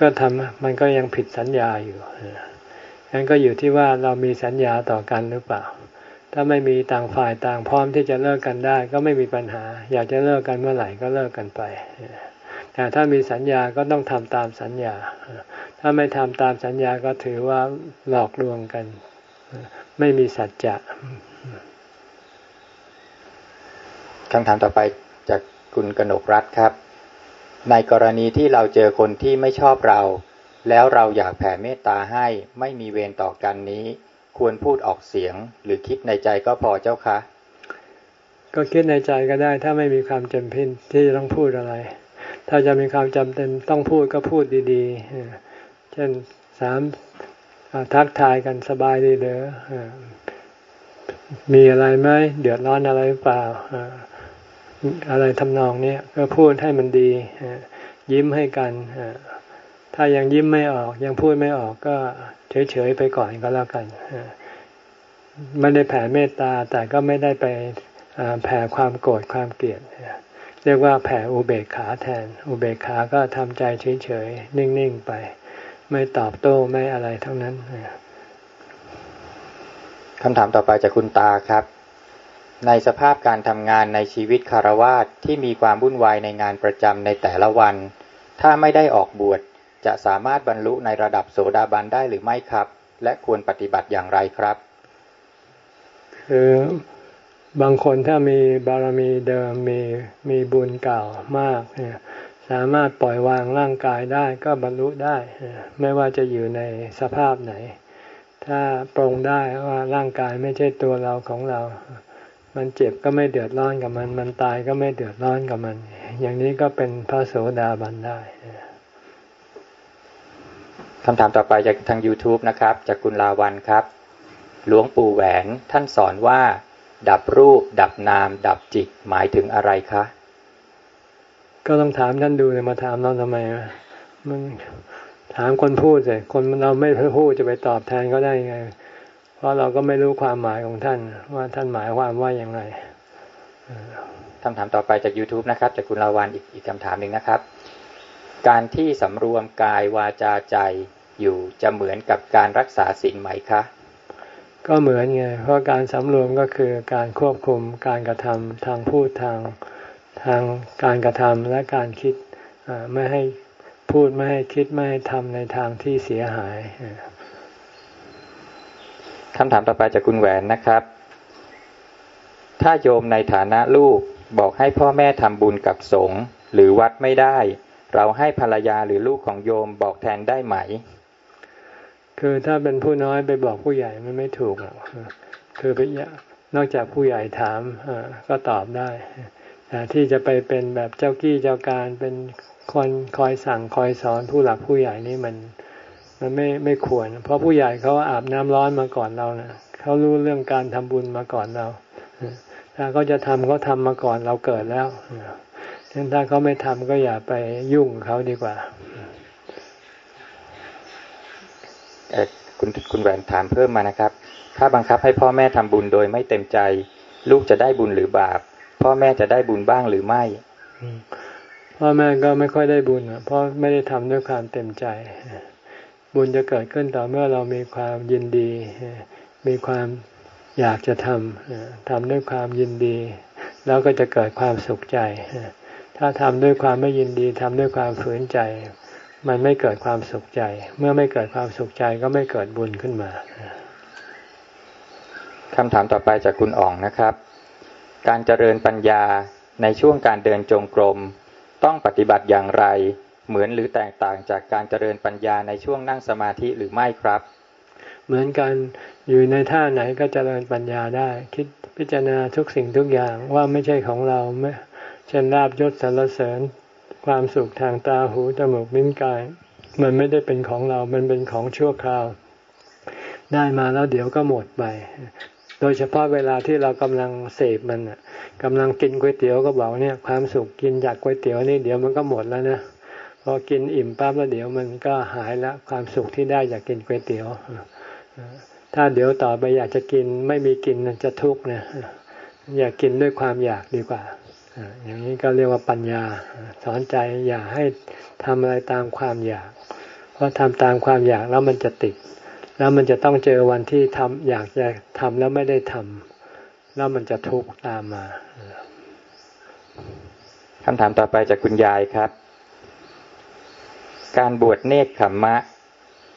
ก็ทำมันก็ยังผิดสัญญาอยู่งั้นก็อยู่ที่ว่าเรามีสัญญาต่อกันหรือเปล่า ถ้าไม่มีต่างฝ่ายต่างพร้อมที่จะเลิกกันได้ ก็ไม่มีปัญหา อยากจะเลิกกันเมื่อไหร่ก็เลิกกันไป แต่ถ้ามีสัญญาก็ต้องทำตามสัญญา ถ้าไม่ทำตามสัญญาก็ถือว่าหลอกลวงกัน ไม่มีสัจจะคำถามต่อไปจากคุณกนกรัฐครับ ในกรณีที่เราเจอคนที่ไม่ชอบเรา แล้วเราอยากแผ่เมตตาให้ไม่มีเวรต่อกันนี้ ควรพูดออกเสียง หรือคิดในใจก็พอเจ้าคะ ก็คิดในใจก็ได้ถ้าไม่มีความจำเป็นที่จะต้องพูดอะไร ถ้าจะมีความจำเป็นต้องพูดก็พูดดีๆ เช่นสามทักทายกันสบายดีเลยมีอะไรไหมเดือดร้อนอะไรหรือเปล่าอะไรทำนองนี้ก็พูดให้มันดียิ้มให้กันถ้ายังยิ้มไม่ออกยังพูดไม่ออกก็ เฉยๆไปก่อนก็แล้วกันไม่ได้แผ่เมตตาแต่ก็ไม่ได้ไปแผ่ความโกรธความเกลียดเรียกว่าแผ่อุเบกขาแทน อุเบกขาก็ทำใจเฉยๆนิ่งๆไป ไม่ตอบโต้ไม่อะไรทั้งนั้นคำถามต่อไปจากคุณตาครับ ในสภาพการทำงานในชีวิตคารวาสที่มีความวุ่นวายในงานประจำในแต่ละวัน ถ้าไม่ได้ออกบวช จะสามารถบรรลุในระดับโสดาบันได้หรือไม่ครับ และควรปฏิบัติอย่างไรครับ คือบางคนถ้ามีบารมีเดิมมีมีบุญเก่ามากเนี่ยสามารถปล่อยวางร่างกายได้ก็บรรลุได้ ไม่ว่าจะอยู่ในสภาพไหน ถ้าปรงได้ว่าร่างกายไม่ใช่ตัวเราของเรา มันเจ็บก็ไม่เดือดร้อนกับมัน มันตายก็ไม่เดือดร้อนกับมัน อย่างนี้ก็เป็นพระโสดาบันได้ คำถามต่อไปจากทาง YouTube นะครับ จากคุณลาวันครับ หลวงปู่แหวนท่านสอนว่า ดับรูป ดับนาม ดับจิตหมายถึงอะไรคะ ก็ต้องถามท่านดูเลยมาถามเราทำไมมันถามคนพูดสิคนเราไม่พูดจะไปตอบแทนเขาได้ไง เพราะเราก็ไม่รู้ความหมายของท่าน ว่าท่านหมายความว่าอย่างไรคำถามต่อไปจาก YouTube นะครับ จากคุณลาวันอีกอีกคำถามหนึ่งนะครับ การที่สำรวมกายวาจาใจอยู่จะเหมือนกับการรักษาศีลไหมคะ ก็เหมือนไง เพราะการสำรวมก็คือการควบคุมการกระทำทางพูดทางทางการกระทำและการคิดไม่ให้พูดไม่ให้คิดไม่ให้ทำในทางที่เสียหายคำถามต่อไปจากคุณแหวนนะครับ ถ้าโยมในฐานะลูกบอกให้พ่อแม่ทำบุญกับสงฆ์หรือวัดไม่ได้ เราให้ภรรยาหรือลูกของโยมบอกแทนได้ไหม คือถ้าเป็นผู้น้อยไปบอกผู้ใหญ่มันไม่ถูกหรอกคือไปนอกจากผู้ใหญ่ถามก็ตอบได้แต่ที่จะไปเป็นแบบเจ้ากี้เจ้าการเป็นคนคอยสั่งคอยสอนผู้หลักผู้ใหญ่นี่มันมันไม่ไม่ควร เพราะผู้ใหญ่เขาอาบน้ำร้อนมาก่อนเรานะเขารู้เรื่องการทำบุญมาก่อนเราถ้าเขาจะทำเขาทามาก่อนเราเกิดแล้ว ฉะนั้นถ้าเขาไม่ทำก็อย่าไปยุ่งเขาดีกว่าคุณคุณแหวนถามเพิ่มมานะครับ ถ้าบังคับให้พ่อแม่ทำบุญโดยไม่เต็มใจ ลูกจะได้บุญหรือบาป พ่อแม่จะได้บุญบ้างหรือไม่พ่อแม่ก็ไม่ค่อยได้บุญเพราะไม่ได้ทำด้วยความเต็มใจ บุญจะเกิดขึ้นต่อเมื่อเรามีความยินดี มีความอยากจะทำทำด้วยความยินดี แล้วก็จะเกิดความสุขใจ ถ้าทำด้วยความไม่ยินดีทำด้วยความฝืนใจ มันไม่เกิดความสุขใจ เมื่อไม่เกิดความสุขใจก็ไม่เกิดบุญขึ้นมาคำถามต่อไปจากคุณอ๋องนะครับ การเจริญปัญญาในช่วงการเดินจงกรม ต้องปฏิบัติอย่างไร เหมือนหรือแตกต่างจากการเจริญปัญญาในช่วงนั่งสมาธิหรือไม่ครับ เหมือนกันอยู่ในท่าไหนก็เจริญปัญญาได้ คิดพิจารณาทุกสิ่งทุกอย่างว่าไม่ใช่ของเราไม่ เช่นลาบยศสรรเสริญ ความสุขทางตาหูจมูกลิ้นกาย มันไม่ได้เป็นของเรา มันเป็นของชั่วคราว ได้มาแล้วเดี๋ยวก็หมดไป โดยเฉพาะเวลาที่เรากำลังเสพมันกำลังกินก๋วยเตี๋ยวก็บอกเนี่ย ความสุขกินจากก๋วยเตี๋ยวนี่เดี๋ยวมันก็หมดแล้วนะพอกินอิ่มปั๊บแล้วเดี๋ยวมันก็หายละความสุขที่ได้จากกินก๋วยเตี๋ยวถ้าเดี๋ยวต่อไปอยากจะกินไม่มีกินจะทุกข์นะอยากกินด้วยความอยากดีกว่า อย่างนี้ก็เรียกว่าปัญญา สอนใจอย่าให้ทำอะไรตามความอยาก เพราะทำตามความอยากแล้วมันจะติด แล้วมันจะต้องเจอวันที่ทำอยากจะทำแล้วไม่ได้ทำแล้วมันจะทุกข์ตามมาคำถามต่อไปจากคุณยายครับ การบวชเนคขมมะ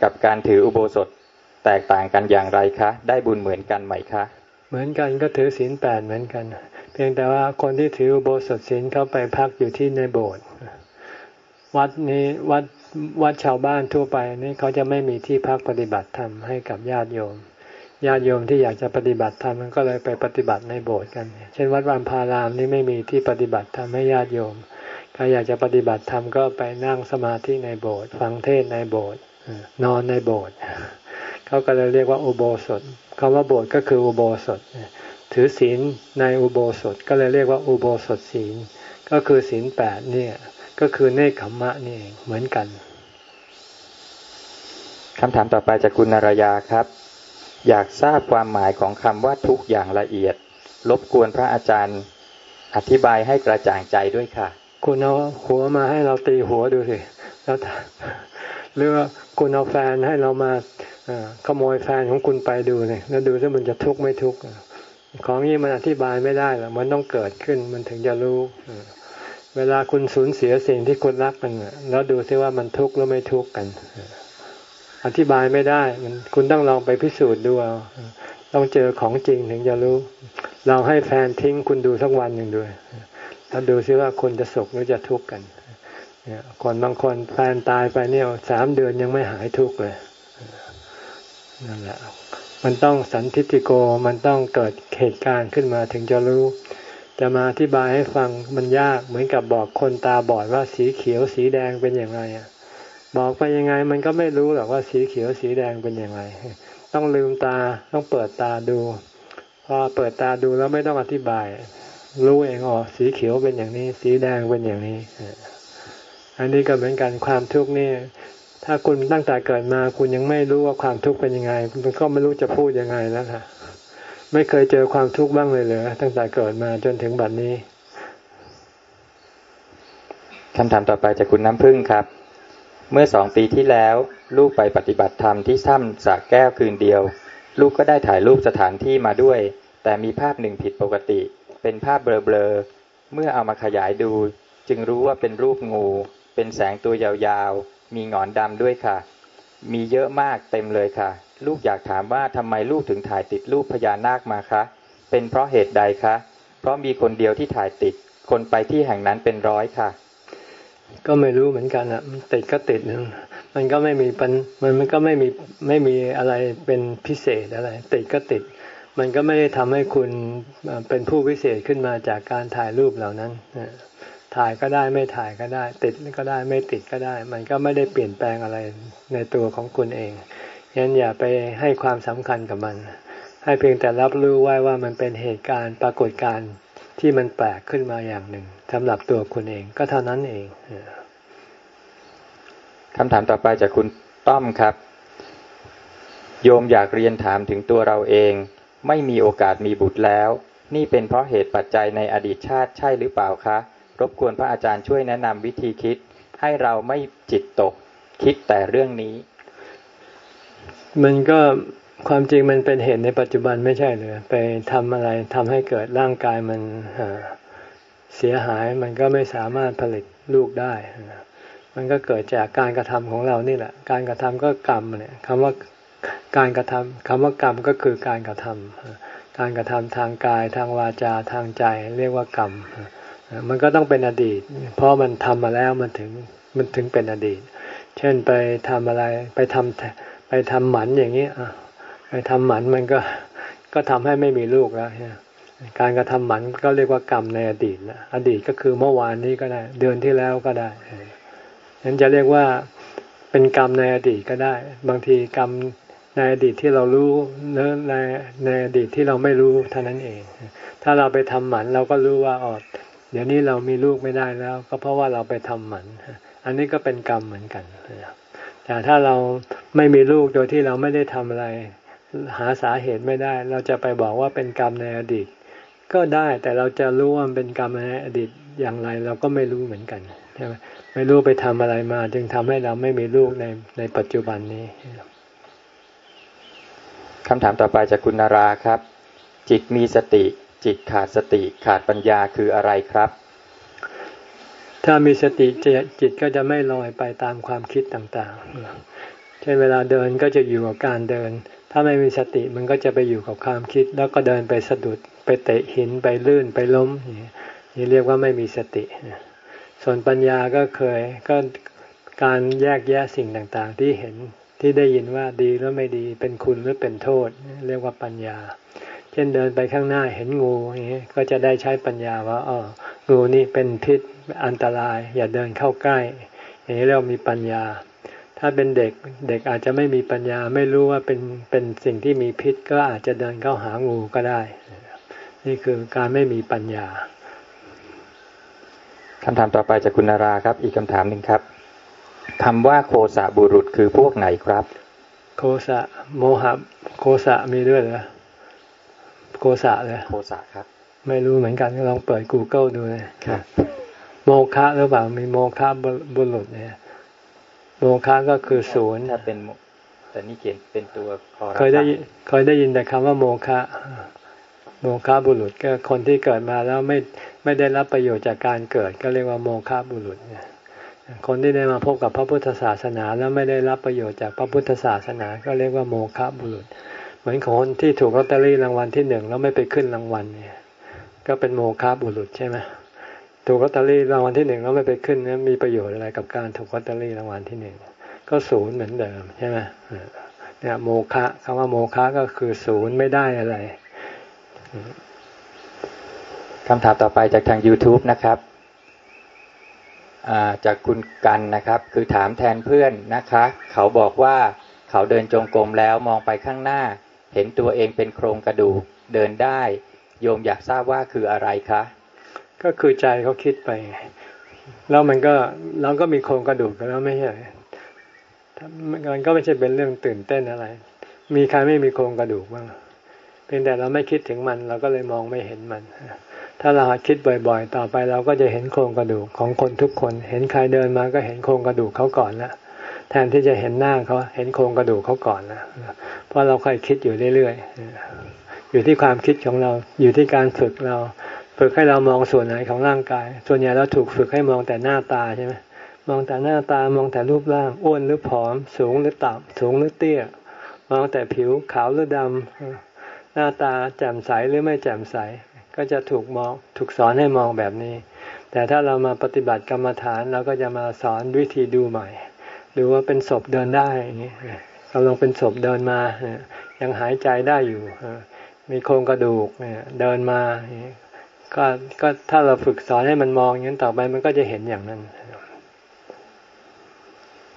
กับการถืออุโบสถแตกต่างกันอย่างไรคะ ได้บุญเหมือนกันไหมคะ เหมือนกันก็ถือศีลแปดเหมือนกัน เพียงแต่ว่าคนที่ถืออุโบสถศีลเขาไปพักอยู่ที่ในโบสถ์วัดนี้วัดวัดชาวบ้านทั่วไปนี่เขาจะไม่มีที่พักปฏิบัติธรรมให้กับญาติโยม ญาติโยมที่อยากจะปฏิบัติธรรมก็เลยไปปฏิบัติในโบสถ์กัน เช่นวัดวันพารามนี่ไม่มีที่ปฏิบัติธรรมให้ญาติโยมใครอยากจะปฏิบัติธรรมก็ไปนั่งสมาธิในโบสถ์ฟังเทศในโบสถ์นอนในโบสถ์เขาก็เลยเรียกว่าอุโบสถคำว่าโบสถ์ก็คืออุโบสถ ถือศีลในอุโบสถก็เลยเรียกว่าอุโบสถศีล ก็คือศีลแปดเนี่ยก็คือเนคขมมะนี่เองเหมือนกันคำถามต่อไปจากคุณนารยาครับ อยากทราบความหมายของคำว่าทุกอย่างละเอียด รบกวนพระอาจารย์ อธิบายให้กระจ่างใจด้วยค่ะ คุณเอาหัวมาให้เราตีหัวดูสิแล้วหรือว่าคุณเอาแฟนให้เรามาขโมยแฟนของคุณไปดูเลยแล้วดูว่ามันจะทุกข์ไม่ทุกข์ ของนี้มันอธิบายไม่ได้หรอกมันต้องเกิดขึ้นมันถึงจะรู้ เวลาคุณสูญเสียสิ่งที่คุณรักกันแล้วดูซิว่ามันทุกข์หรือไม่ทุกข์กัน อธิบายไม่ได้ มันคุณต้องลองไปพิสูจน์ดูเอาต้องเจอของจริงถึงจะรู้ เราให้แฟนทิ้งคุณดูสักวันหนึ่งด้วยแล้วดูซิว่าคุณจะสุขหรือจะทุกข์กันเนี่ยคนบางคนแฟนตายไปเนี่ยสามเดือนยังไม่หายทุกข์เลยนั่นแหละ มันต้องสันทิติโกมันต้องเกิดเหตุการณ์ขึ้นมาถึงจะรู้ จะมาอธิบายให้ฟังมันยากเหมือนกับบอกคนตาบอดว่าสีเขียวสีแดงเป็นอย่างไรอะบอกไปยังไงมันก็ไม่รู้หรอกว่าสีเขียวสีแดงเป็นอย่างไร ต้องลืมตาต้องเปิดตาดู พอเปิดตาดูแล้วไม่ต้องอธิบาย รู้เองอ๋อสีเขียวเป็นอย่างนี้ สีแดงเป็นอย่างนี้ อันนี้ก็เหมือนกันความทุกข์นี่ ถ้าคุณตั้งแต่เกิดมาคุณยังไม่รู้ว่าความทุกข์เป็นยังไงคุณก็ไม่รู้จะพูดยังไงแล้วค่ะไม่เคยเจอความทุกข์บ้างเลยเหรอตั้งแต่เกิดมาจนถึงบัดนนี้คำถามต่อไปจากคุณน้ำพึ่งครับ เมื่อสองปีที่แล้ว ลูกไปปฏิบัติธรรมที่ถ้ำสระแก้วคืนเดียว ลูกก็ได้ถ่ายรูปสถานที่มาด้วย แต่มีภาพหนึ่งผิดปกติ เป็นภาพเบลอๆเมื่อเอามาขยายดู จึงรู้ว่าเป็นรูปงู เป็นแสงตัวยาว มีหงอนดำด้วยค่ะ มีเยอะมากเต็มเลยค่ะ ลูกอยากถามว่าทำไมลูกถึงถ่ายติดรูปพญานาคมาคะ เป็นเพราะเหตุใดคะ เพราะมีคนเดียวที่ถ่ายติด คนไปที่แห่งนั้นเป็นร้อยค่ะ ก็ไม่รู้เหมือนกันอะติดก็ติดมันก็ไม่มีปันมันมันก็ไม่มีไม่มีอะไรเป็นพิเศษอะไร ติดก็ติด มันก็ไม่ได้ทำให้คุณเป็นผู้วิเศษขึ้นมาจากการถ่ายรูปเหล่านั้นนะ ถ่ายก็ได้ไม่ถ่ายก็ได้ ติดก็ได้ไม่ติดก็ได้ มันก็ไม่ได้เปลี่ยนแปลงอะไรในตัวของคุณเองยันอย่าไปให้ความสำคัญกับมัน ให้เพียงแต่รับรู้ไว้ว่ามันเป็นเหตุการณ์ปรากฏการณ์ที่มันแปลกขึ้นมาอย่างหนึ่งสำหรับตัวคุณเองก็เท่านั้นเองคำถามต่อไปจากคุณต้อมครับ โยมอยากเรียนถามถึงตัวเราเอง ไม่มีโอกาสมีบุตรแล้ว นี่เป็นเพราะเหตุปัจจัยในอดีตชาติใช่หรือเปล่าคะ รบกวนพระอาจารย์ช่วยแนะนำวิธีคิดให้เราไม่จิตตกคิดแต่เรื่องนี้ มันก็ความจริงมันเป็นเหตุในปัจจุบันไม่ใช่เลยไปทำอะไรทำให้เกิดร่างกายมันเสียหายมันก็ไม่สามารถผลิตลูกได้ มันก็เกิดจากการกระทำของเรานี่แหละ การกระทำก็กรรมเนี่ยคำว่าการกระทำคำว่ากรรมก็คือการกระทำการกระทำทางกายทางวาจาทางใจ เรียกว่ากรรม มันก็ต้องเป็นอดีต เพราะมันทำมาแล้วมันถึงมันถึงเป็นอดีต เช่นไปทำอะไรไปทำไปทำหมันอย่างนี้ไปทำหมันมันก็ก็ทำให้ไม่มีลูกแล้วการกระทำหมันก็เรียกว่ากรรมในอดีตนะอดีตก็คือเมื่อวานนี้ก็ได้ เดือนที่แล้วก็ได้นั้นจะเรียกว่าเป็นกรรมในอดีตก็ได้ บางทีกรรมในอดีตที่เรารู้เนื้อในในอดีตที่เราไม่รู้เท่านั้นเอง ถ้าเราไปทำหมันเราก็รู้ว่าอ๋อ เดี๋ยวนี้เรามีลูกไม่ได้แล้ว ก็เพราะว่าเราไปทำหมัน อันนี้ก็เป็นกรรมเหมือนกันแต่ถ้าเราไม่มีลูกโดยที่เราไม่ได้ทำอะไร หาสาเหตุไม่ได้ เราจะไปบอกว่าเป็นกรรมในอดีต ก็ได้แต่เราจะรู้ว่าเป็นกรรมในอดีตอย่างไร เราก็ไม่รู้เหมือนกันใช่ไหมไม่รู้ไปทำอะไรมา จึงทำให้เราไม่มีลูกในในปัจจุบันนี้คำถามต่อไปจากคุณนาราครับ จิตมีสติ จิตขาดสติขาดปัญญาคืออะไรครับ ถ้ามีสติจิตก็จะไม่ลอยไปตามความคิดต่างๆ เช่นเวลาเดินก็จะอยู่กับการเดิน ถ้าไม่มีสติมันก็จะไปอยู่กับความคิด แล้วก็เดินไปสะดุดไปเตะหินไปลื่นไปล้ม นี่เรียกว่าไม่มีสติ ส่วนปัญญาก็เคยก็การแยกแยะสิ่งต่างๆ ที่เห็นที่ได้ยินว่าดีหรือไม่ดีเป็นคุณหรือเป็นโทษ เรียกว่าปัญญา เช่นเดินไปข้างหน้าเห็นงูอย่างนี้ก็จะได้ใช้ปัญญาว่าอ๋องูนี่เป็นพิษอันตราย อย่าเดินเข้าใกล้ อย่างนี้เรียกมีปัญญา ถ้าเป็นเด็กเด็กอาจจะไม่มีปัญญา ไม่รู้ว่าเป็นเป็นสิ่งที่มีพิษก็อาจจะเดินเข้าหางูก็ได้ นี่คือการไม่มีปัญญาคำถามต่อไปจากคุณนาราครับ อีกคำถามหนึ่งครับคำว่าโคสะบุรุษคือพวกไหนครับ โคสะโมหะโคสะมีด้วยเหรอ โกสะเลยโกสะครับ ไม่รู้เหมือนกันลองเปิด Google ดูเลยครับโมฆะหรือเปล่ามีโมฆะบุรุษเนี่ยโมฆะก็คือศูนย์ถ้าเป็นแต่นี่เขียนเป็นตัวเคยได้เคยได้ยินแต่คำว่าโมฆะโมฆะบุรุษก็คนที่เกิดมาแล้วไม่ไม่ได้รับประโยชน์จากการเกิด ก็เรียกว่าโมฆะบุรุษเนี่ยคนที่ได้มาพบกับพระพุทธศาสนา แล้วไม่ได้รับประโยชน์จากพระพุทธศาสนา ก็เรียกว่าโมฆะบุรุษ เหมือนคนที่ถูกลอตเตอรี่รางวัลที่หนึ่งแล้วไม่ไปขึ้นรางวัลเนี่ย ก็เป็นโมฆะบุรุษใช่ไหมถูกลอตเตอรี่รางวัลที่หนึ่งแล้วไม่ไปขึ้นนี่มีประโยชน์อะไรกับการถูกลอตเตอรี่รางวัลที่หนึ่งก็ศูนย์เหมือนเดิมใช่ไหมเนี่ยโมฆะคำว่าโมฆะก็คือศูนย์ไม่ได้อะไรคำถามต่อไปจากทาง YouTube นะครับจากคุณกันนะครับ คือถามแทนเพื่อนนะคะ เขาบอกว่าเขาเดินจงกรมแล้วมองไปข้างหน้า เห็นตัวเองเป็นโครงกระดูกเดินได้ โยมอยากทราบว่าคืออะไรคะ ก็คือใจเขาคิดไป แล้วมันก็เราก็มีโครงกระดูกแล้วไม่ใช่มันก็ไม่ใช่เป็นเรื่องตื่นเต้นอะไร มีใครไม่มีโครงกระดูกบ้างเพียงแต่เราไม่คิดถึงมัน เราก็เลยมองไม่เห็นมัน ถ้าเราคิดบ่อยๆ ต่อไปเราก็จะเห็นโครงกระดูกของคนทุกคน เห็นใครเดินมาก็เห็นโครงกระดูกเขาก่อนแล้ว แทนที่จะเห็นหน้าเขาเห็นโครงกระดูกเขาก่อนนะเพราะเราค่อยคิดอยู่เรื่อยๆอยู่ที่ความคิดของเราอยู่ที่การฝึกเรา ฝึกให้เรามองส่วนไหนของร่างกาย ส่วนใหญ่เราถูกฝึกให้มองแต่หน้าตาใช่ไหมมองแต่หน้าตามองแต่รูปร่างอ้วนหรือผอม สูงหรือต่ำสูงหรือเตี้ย มองแต่ผิวขาวหรือดำหน้าตาแจ่มใสหรือไม่แจ่มใส ก็จะถูกมองถูกสอนให้มองแบบนี้ แต่ถ้าเรามาปฏิบัติกรรมฐานเราก็จะมาสอนวิธีดูใหม่ หรือว่าเป็นศพเดินได้อย่างนี้กำลังเป็นศพเดินมายังหายใจได้อยู่มีโครงกระดูกเนี่ยเดินมาก็ก็ถ้าเราฝึกสอนให้มันมองอย่างนั้นต่อไปมันก็จะเห็นอย่างนั้น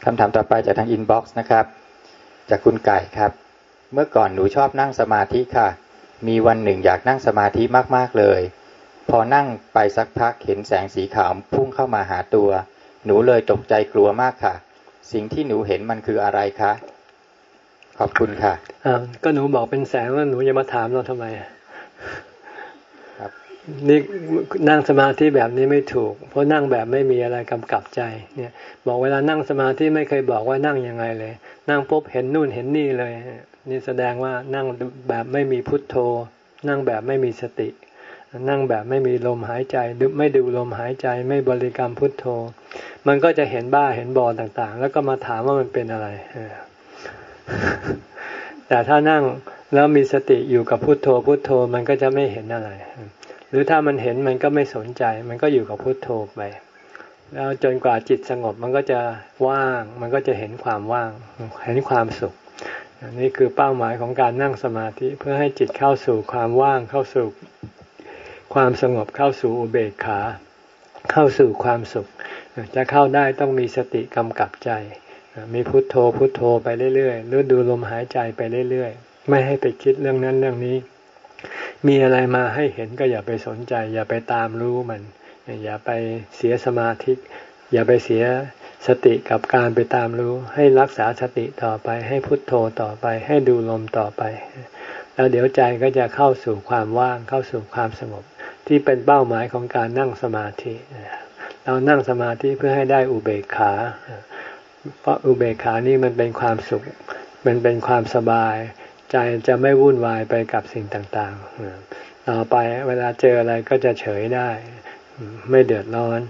คำถามต่อไปจากทาง inbox นะครับ จากคุณไก่ครับ เมื่อก่อนหนูชอบนั่งสมาธิค่ะ มีวันหนึ่งอยากนั่งสมาธิมากๆเลย พอนั่งไปสักพักเห็นแสงสีขาวพุ่งเข้ามาหาตัว หนูเลยตกใจกลัวมากค่ะ สิ่งที่หนูเห็นมันคืออะไรคะ ขอบคุณค่ะอ่าก็หนูบอกเป็นแสงว่าหนูจะมาถามเราทำไมครับนี่นั่งสมาธิแบบนี้ไม่ถูก เพราะนั่งแบบไม่มีอะไรกำกับใจ เนี่ย บอกเวลานั่งสมาธิไม่เคยบอกว่านั่งยังไงเลย นั่งปุ๊บเห็นนู่นเห็นนี่เลย นี่แสดงว่านั่งแบบไม่มีพุทโธ นั่งแบบไม่มีสติ นั่งแบบไม่มีลมหายใจไม่ดูลมหายใจ ไม่บริกรรมพุทโธ มันก็จะเห็นบ้าเห็นบอต่างๆ แล้วก็มาถามว่ามันเป็นอะไร แต่ถ้านั่งแล้วมีสติอยู่กับพุโทโธพุโทโธมันก็จะไม่เห็นอะไร หรือถ้ามันเห็นมันก็ไม่สนใจ มันก็อยู่กับพุโทโธไป แล้วจนกว่าจิตสงบมันก็จะว่าง มันก็จะเห็นความว่าง เห็นความสุขนี่คือเป้าหมายของการนั่งสมาธิเพื่อให้จิตเข้าสู่ความว่างเข้าสู่ความสงบเข้าสู่อุเบกขา เข้าสู่ความสุข จะเข้าได้ต้องมีสติกำกับใจ มีพุทโธพุทโธไปเรื่อยๆหรือดูลมหายใจไปเรื่อยๆ ไม่ให้ไปคิดเรื่องนั้นเรื่องนี้ มีอะไรมาให้เห็นก็อย่าไปสนใจ อย่าไปตามรู้มัน อย่าไปเสียสมาธิอย่าไปเสียสติกับการไปตามรู้ ให้รักษาสติต่อไป ให้พุทโธต่อไป ให้ดูลมต่อไป แล้วเดี๋ยวใจก็จะเข้าสู่ความว่างเข้าสู่ความสงบ ที่เป็นเป้าหมายของการนั่งสมาธิ เรานั่งสมาธิเพื่อให้ได้อุเบกขา เพราะอุเบกขานี่มันเป็นความสุข มันเป็นความสบาย ใจจะไม่วุ่นวายไปกับสิ่งต่างๆต่อไปเวลาเจออะไรก็จะเฉยได้ ไม่เดือดร้อน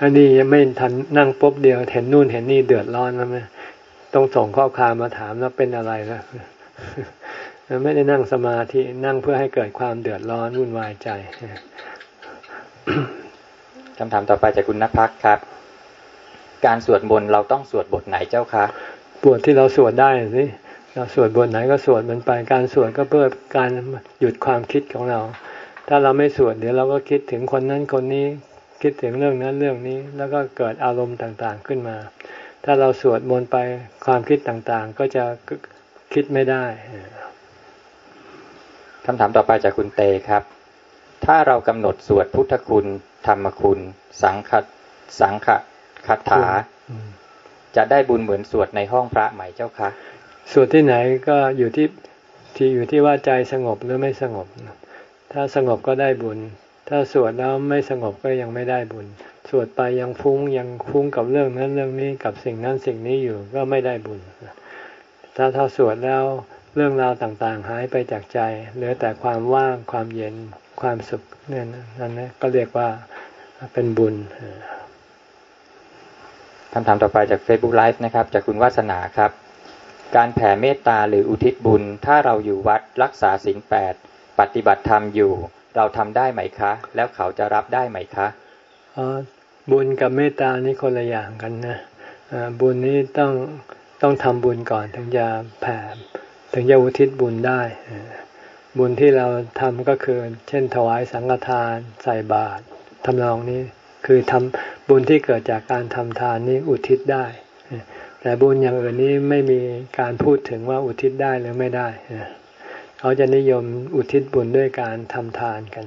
อันนี้ยังไม่ทันนั่งปุ๊บเดียว เห็นนู่นเห็นนี่เดือดร้อนแล้วไหมต้องส่งข้อความมาถามแล้วเป็นอะไรนะไม่ได้นั่งสมาธินั่งเพื่อให้เกิดความเดือดร้อนวุ่นวายใจ คำถามต่อไปจากคุณนภักครับ การสวดมนต์เราต้องสวดบทไหนเจ้าคะบทที่เราสวดได้สิเราสวดบทไหนก็สวดมันไป การสวดก็เพื่อการหยุดความคิดของเรา ถ้าเราไม่สวดเดี๋ยวเราก็คิดถึงคนนั้นคนนี้คิดถึงเรื่องนั้นเรื่องนี้ แล้วก็เกิดอารมณ์ต่างๆขึ้นมา ถ้าเราสวดมนต์ไปความคิดต่างๆ ก็จะคิดไม่ได้คำถามต่อไปจากคุณเตครับ ถ้าเรากำหนดสวดพุทธคุณ ธรรมคุณ สังขสังขคาถา จะได้บุญเหมือนสวดในห้องพระไหมเจ้าคะสวดที่ไหนก็อยู่ที่ที่อยู่ที่ว่าใจสงบหรือไม่สงบ ถ้าสงบก็ได้บุญ ถ้าสวดแล้วไม่สงบก็ยังไม่ได้บุญ สวดไปยังฟุ้งยังฟุ้งกับเรื่องนั้นเรื่องนี้กับสิ่งนั้นสิ่งนี้อยู่ก็ไม่ได้บุญ ถ้าถ้าสวดแล้วเรื่องราวต่างๆ หายไปจากใจ เหลือแต่ความว่างความเย็น ความสุขเนี่ยนั่นนะก็เรียกว่าเป็นบุญคำถามต่อไปจาก Facebook Live นะครับ จากคุณวาสนาครับ การแผ่เมตตาหรืออุทิศบุญ ถ้าเราอยู่วัดรักษาศีลแปดปฏิบัติธรรมอยู่ เราทำได้ไหมคะ แล้วเขาจะรับได้ไหมคะบุญกับเมตตานี่คนละอย่างกันนะบุญนี้ต้องต้องทำบุญก่อนถึงจะแผ่ถึงจะอุทิศบุญได้ บุญที่เราทำก็คือ เช่น ถวายสังฆทานใส่บาตรทำนองนี้คือทำบุญที่เกิดจากการทำทานนี้อุทิศได้ แต่บุญอย่างอื่นนี้ไม่มีการพูดถึงว่าอุทิศได้หรือไม่ได้ เขาจะนิยมอุทิศบุญด้วยการทำทานกัน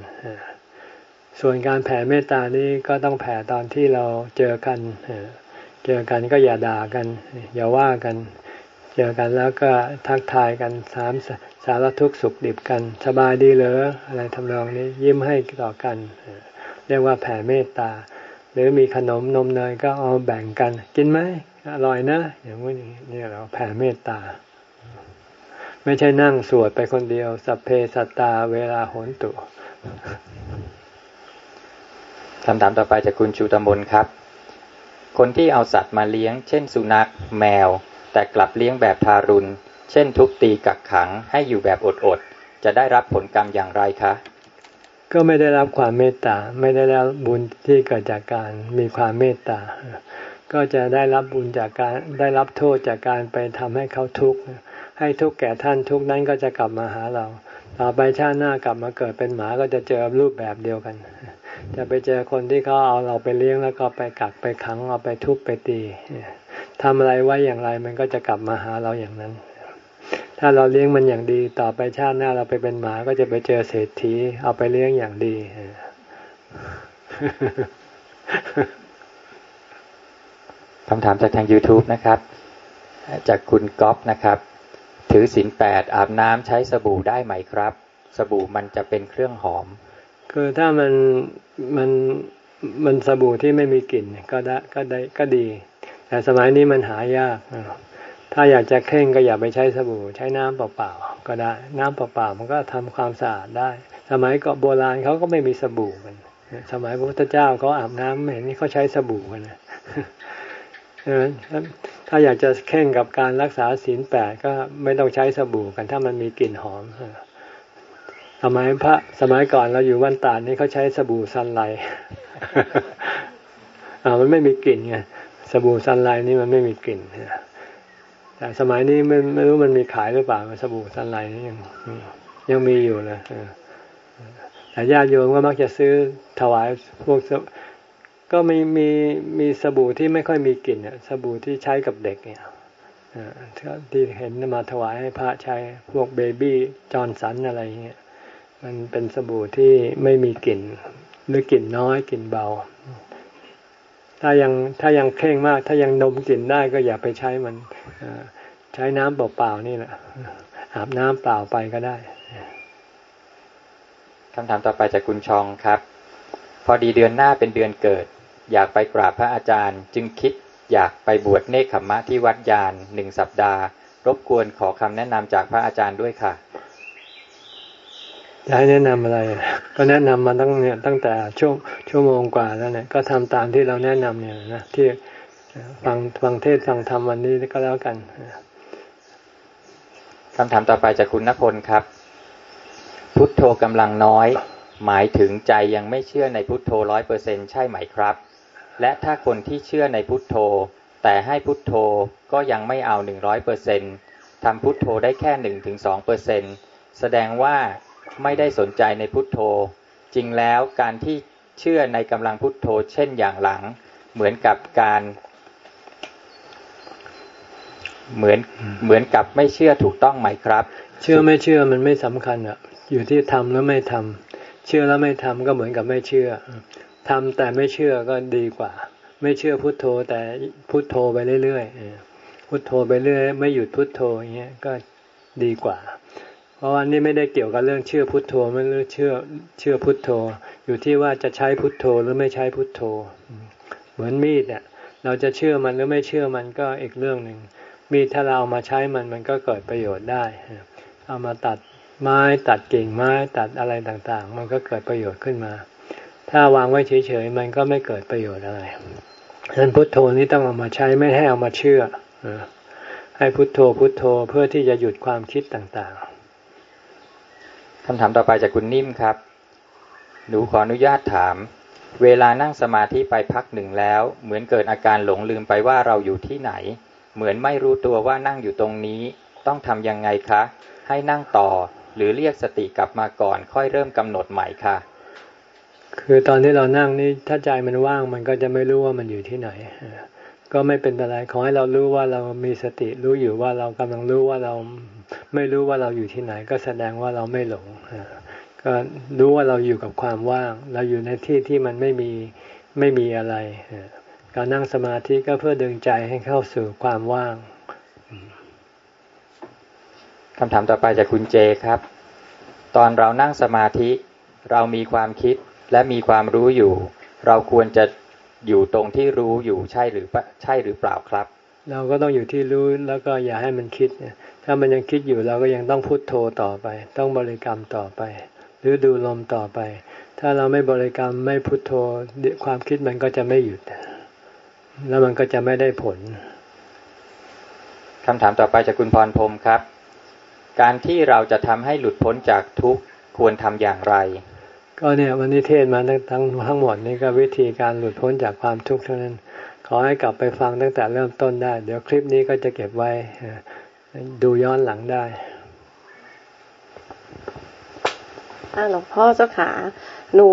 ส่วนการแผ่เมตตานี้ก็ต้องแผ่ตอนที่เราเจอกัน เจอกันก็อย่าด่ากัน อย่าว่ากัน เจอกันแล้วก็ทักทายกันสาม สารทุกข์สุขดิบกัน สบายดีเหรออะไรทำนองนี้ยิ้มให้ต่อกัน เรียกว่าแผ่เมตตา หรือมีขนมนมเนยก็เอาแบ่งกัน กินไหมอร่อยนะ อย่างนี้นี่เราแผ่เมตตา ไม่ใช่นั่งสวดไปคนเดียว สัพเพสัตตาเวลาโหนตุคำถามต่อไปจากคุณชูตมนครับ คนที่เอาสัตว์มาเลี้ยง เช่นสุนัข แมว แต่กลับเลี้ยงแบบทารุณ เช่นทุบตีกักขังให้อยู่แบบอดๆ จะได้รับผลกรรมอย่างไรคะ ก็ไม่ได้รับความเมตตา ไม่ได้รับบุญที่เกิดจากการมีความเมตตา ก็จะได้รับบุญจากการได้รับโทษจากการไปทำให้เขาทุกข์ ให้ทุกข์แก่ท่านทุกนั้นก็จะกลับมาหาเรา ต่อไปชาติหน้ากลับมาเกิดเป็นหมาก็จะเจอรูปแบบเดียวกัน จะไปเจอคนที่เขาเอาเราไปเลี้ยงแล้วก็ไปกักไปขังเอาไปทุบไปตีทำอะไรไว้อย่างไรมันก็จะกลับมาหาเราอย่างนั้น ถ้าเราเลี้ยงมันอย่างดีต่อไปชาติหน้าเราไปเป็นหมาก็จะไปเจอเศรษฐี เอาไปเลี้ยงอย่างดีคำถามจากทาง YouTube นะครับ จากคุณก๊อฟนะครับ ถือศีลแปดอาบน้ำใช้สบู่ได้ไหมครับ สบู่มันจะเป็นเครื่องหอม คือถ้ามันมันมันสบู่ที่ไม่มีกลิ่นก็ได้ก็ได้ก็ดี แต่สมัยนี้มันหายาก ถ้าอยากจะเข่งก็อย่าไปใช้สบู่ ใช้น้ำเปล่าๆก็ได้ น้ำเปล่าๆมันก็ทำความสะอาดได้ สมัยก่อนโบราณเขาก็ไม่มีสบู่กันสมัยพระพุทธเจ้าเขาอาบน้ำเห็นนี่เขาใช้สบู่กันนะถ้าอยากจะแข่งกับการรักษาศีลแปดก็ไม่ต้องใช้สบู่กัน ถ้ามันมีกลิ่นหอมสมัยพระสมัยก่อนเราอยู่วันตาดนี่เขาใช้สบู่ซันไลอ่ามันไม่มีกลิ่นไงสบู่ซันไลนี่มันไม่มีกลิ่น แต่สมัยนี้ไม่ไม่รู้มันมีขายหรือเปล่าสบู่ซันไลนี่ยังยังมีอยู่เลยแต่ญาติโยมก็มักจะซื้อถวายพวกก็มีมีมีสบู่ที่ไม่ค่อยมีกลิ่นสบู่ที่ใช้กับเด็กเนี่ยที่เห็นมาถวายให้พระใช้พวกเบบี้จอนสันอะไรเงี้ยมันเป็นสบู่ที่ไม่มีกลิ่น หรือกลิ่นน้อยกลิ่นเบา ถ้ายังถ้ายังเข่งมาก ถ้ายังนมกลิ่นได้ก็อย่าไปใช้มัน ใช้น้ำเปล่าๆนี่แหละอาบน้ำเปล่าไปก็ได้คำถามต่อไปจากคุณชองครับ พอดีเดือนหน้าเป็นเดือนเกิด อยากไปกราบพระอาจารย์ จึงคิดอยากไปบวชเนคขมมะที่วัดยานหนึ่งสัปดาห์ รบกวนขอคำแนะนำจากพระอาจารย์ด้วยค่ะจะให้แนะนำอะไร ก็แนะนำมาตั้งเนี่ยตั้งแต่ช่วงชั่วโมงกว่าแล้วเนี่ยก็ทำตามที่เราแนะนำเนี่ยนะที่ ฟังฟังเทศฟังธรรมวันนี้ก็แล้วกันคำถามต่อไปจากคุณณพลครับ พุทโธกำลังน้อย หมายถึงใจยังไม่เชื่อในพุทโธร้อยเปอร์เซ็นใช่ไหมครับ และถ้าคนที่เชื่อในพุทโธ แต่ให้พุทโธก็ยังไม่เอาหนึ่งร้อยเปอร์เซ็นทำพุทโธได้แค่หนึ่งถึงสองเปอร์เซ็นแสดงว่าไม่ได้สนใจในพุทโธ จริงแล้วการที่เชื่อในกำลังพุทโธ เช่นอย่างหลัง เหมือนกับการ เหมือนเหมือนกับไม่เชื่อถูกต้องไหมครับ เชื่อไม่เชื่อมันไม่สำคัญอะ อยู่ที่ทำแล้วไม่ทำเชื่อแล้วไม่ทำก็เหมือนกับไม่เชื่อทำแต่ไม่เชื่อก็ดีกว่า ไม่เชื่อพุทโธแต่พุทโธไปเรื่อยๆพุทโธไปเรื่อยไม่หยุดพุทโธอย่างเงี้ยก็ดีกว่า เพราะว่านี่ไม่ได้เกี่ยวกับเรื่องเชื่อพุทโธไม่เรื่องเชื่อเชื่อพุทโธ อยู่ที่ว่าจะใช้พุทโธหรือไม่ใช้พุทโธ เหมือนมีดเนี่ยเราจะเชื่อมันหรือไม่เชื่อมันก็อีกเรื่องหนึ่ง มีดถ้าเราเอามาใช้มันมันก็เกิดประโยชน์ได้ เอามาตัดไม้ตัดกิ่งไม้ตัดอะไรต่างๆ มันก็เกิดประโยชน์ขึ้นมา ถ้าวางไว้เฉยๆมันก็ไม่เกิดประโยชน์อะไรฉะนั้นพุทโธนี้ต้องเอามาใช้ไม่ให้เอามาเชื่อให้พุทโธพุทโธเพื่อที่จะหยุดความคิดต่างๆคำถามต่อไปจากคุณนิ่มครับ หนูขออนุญาตถาม เวลานั่งสมาธิไปพักหนึ่งแล้ว เหมือนเกิดอาการหลงลืมไปว่าเราอยู่ที่ไหน เหมือนไม่รู้ตัวว่านั่งอยู่ตรงนี้ ต้องทำยังไงคะ ให้นั่งต่อ หรือเรียกสติกลับมาก่อน ค่อยเริ่มกำหนดใหม่ค่ะ คือตอนที่เรานั่งนี่ถ้าใจมันว่างมันก็จะไม่รู้ว่ามันอยู่ที่ไหน ก็ไม่เป็นอะไรขอให้เรารู้ว่าเรามีสติรู้อยู่ว่าเรากำลังรู้ว่าเราไม่รู้ว่าเราอยู่ที่ไหน ก็แสดงว่าเราไม่หลงก็รู้ว่าเราอยู่กับความว่าง เราอยู่ในที่ที่มันไม่มีไม่มีอะไร การนั่งสมาธิก็เพื่อดึงใจให้เข้าสู่ความว่างคำถามต่อไปจากคุณเจครับ ตอนเรานั่งสมาธิ เรามีความคิดและมีความรู้อยู่ เราควรจะอยู่ตรงที่รู้อยู่ใช่หรือใช่หรือเปล่าครับ เราก็ต้องอยู่ที่รู้แล้วก็อย่าให้มันคิดถ้ามันยังคิดอยู่เราก็ยังต้องพุโทโธต่อไป ต้องบริกรรมต่อไป หรือดูลมต่อไป ถ้าเราไม่บริกรรมไม่พุโทโธความคิดมันก็จะไม่หยุด แล้วมันก็จะไม่ได้ผลคำถามต่อไปจากคุณพรพรมครับ การที่เราจะทำให้หลุดพ้นจากทุกข์ควรทำอย่างไร ก็เนี่ยวันนี้เทศมาทั้งทั้งทั้งหมดนี่ก็วิธีการหลุดพ้นจากความทุกข์เท่านั้น ขอให้กลับไปฟังตั้งแต่เริ่มต้นได้ เดี๋ยวคลิปนี้ก็จะเก็บไว้ดูย้อนหลังได้หลวงพ่อเจ้าขา หนู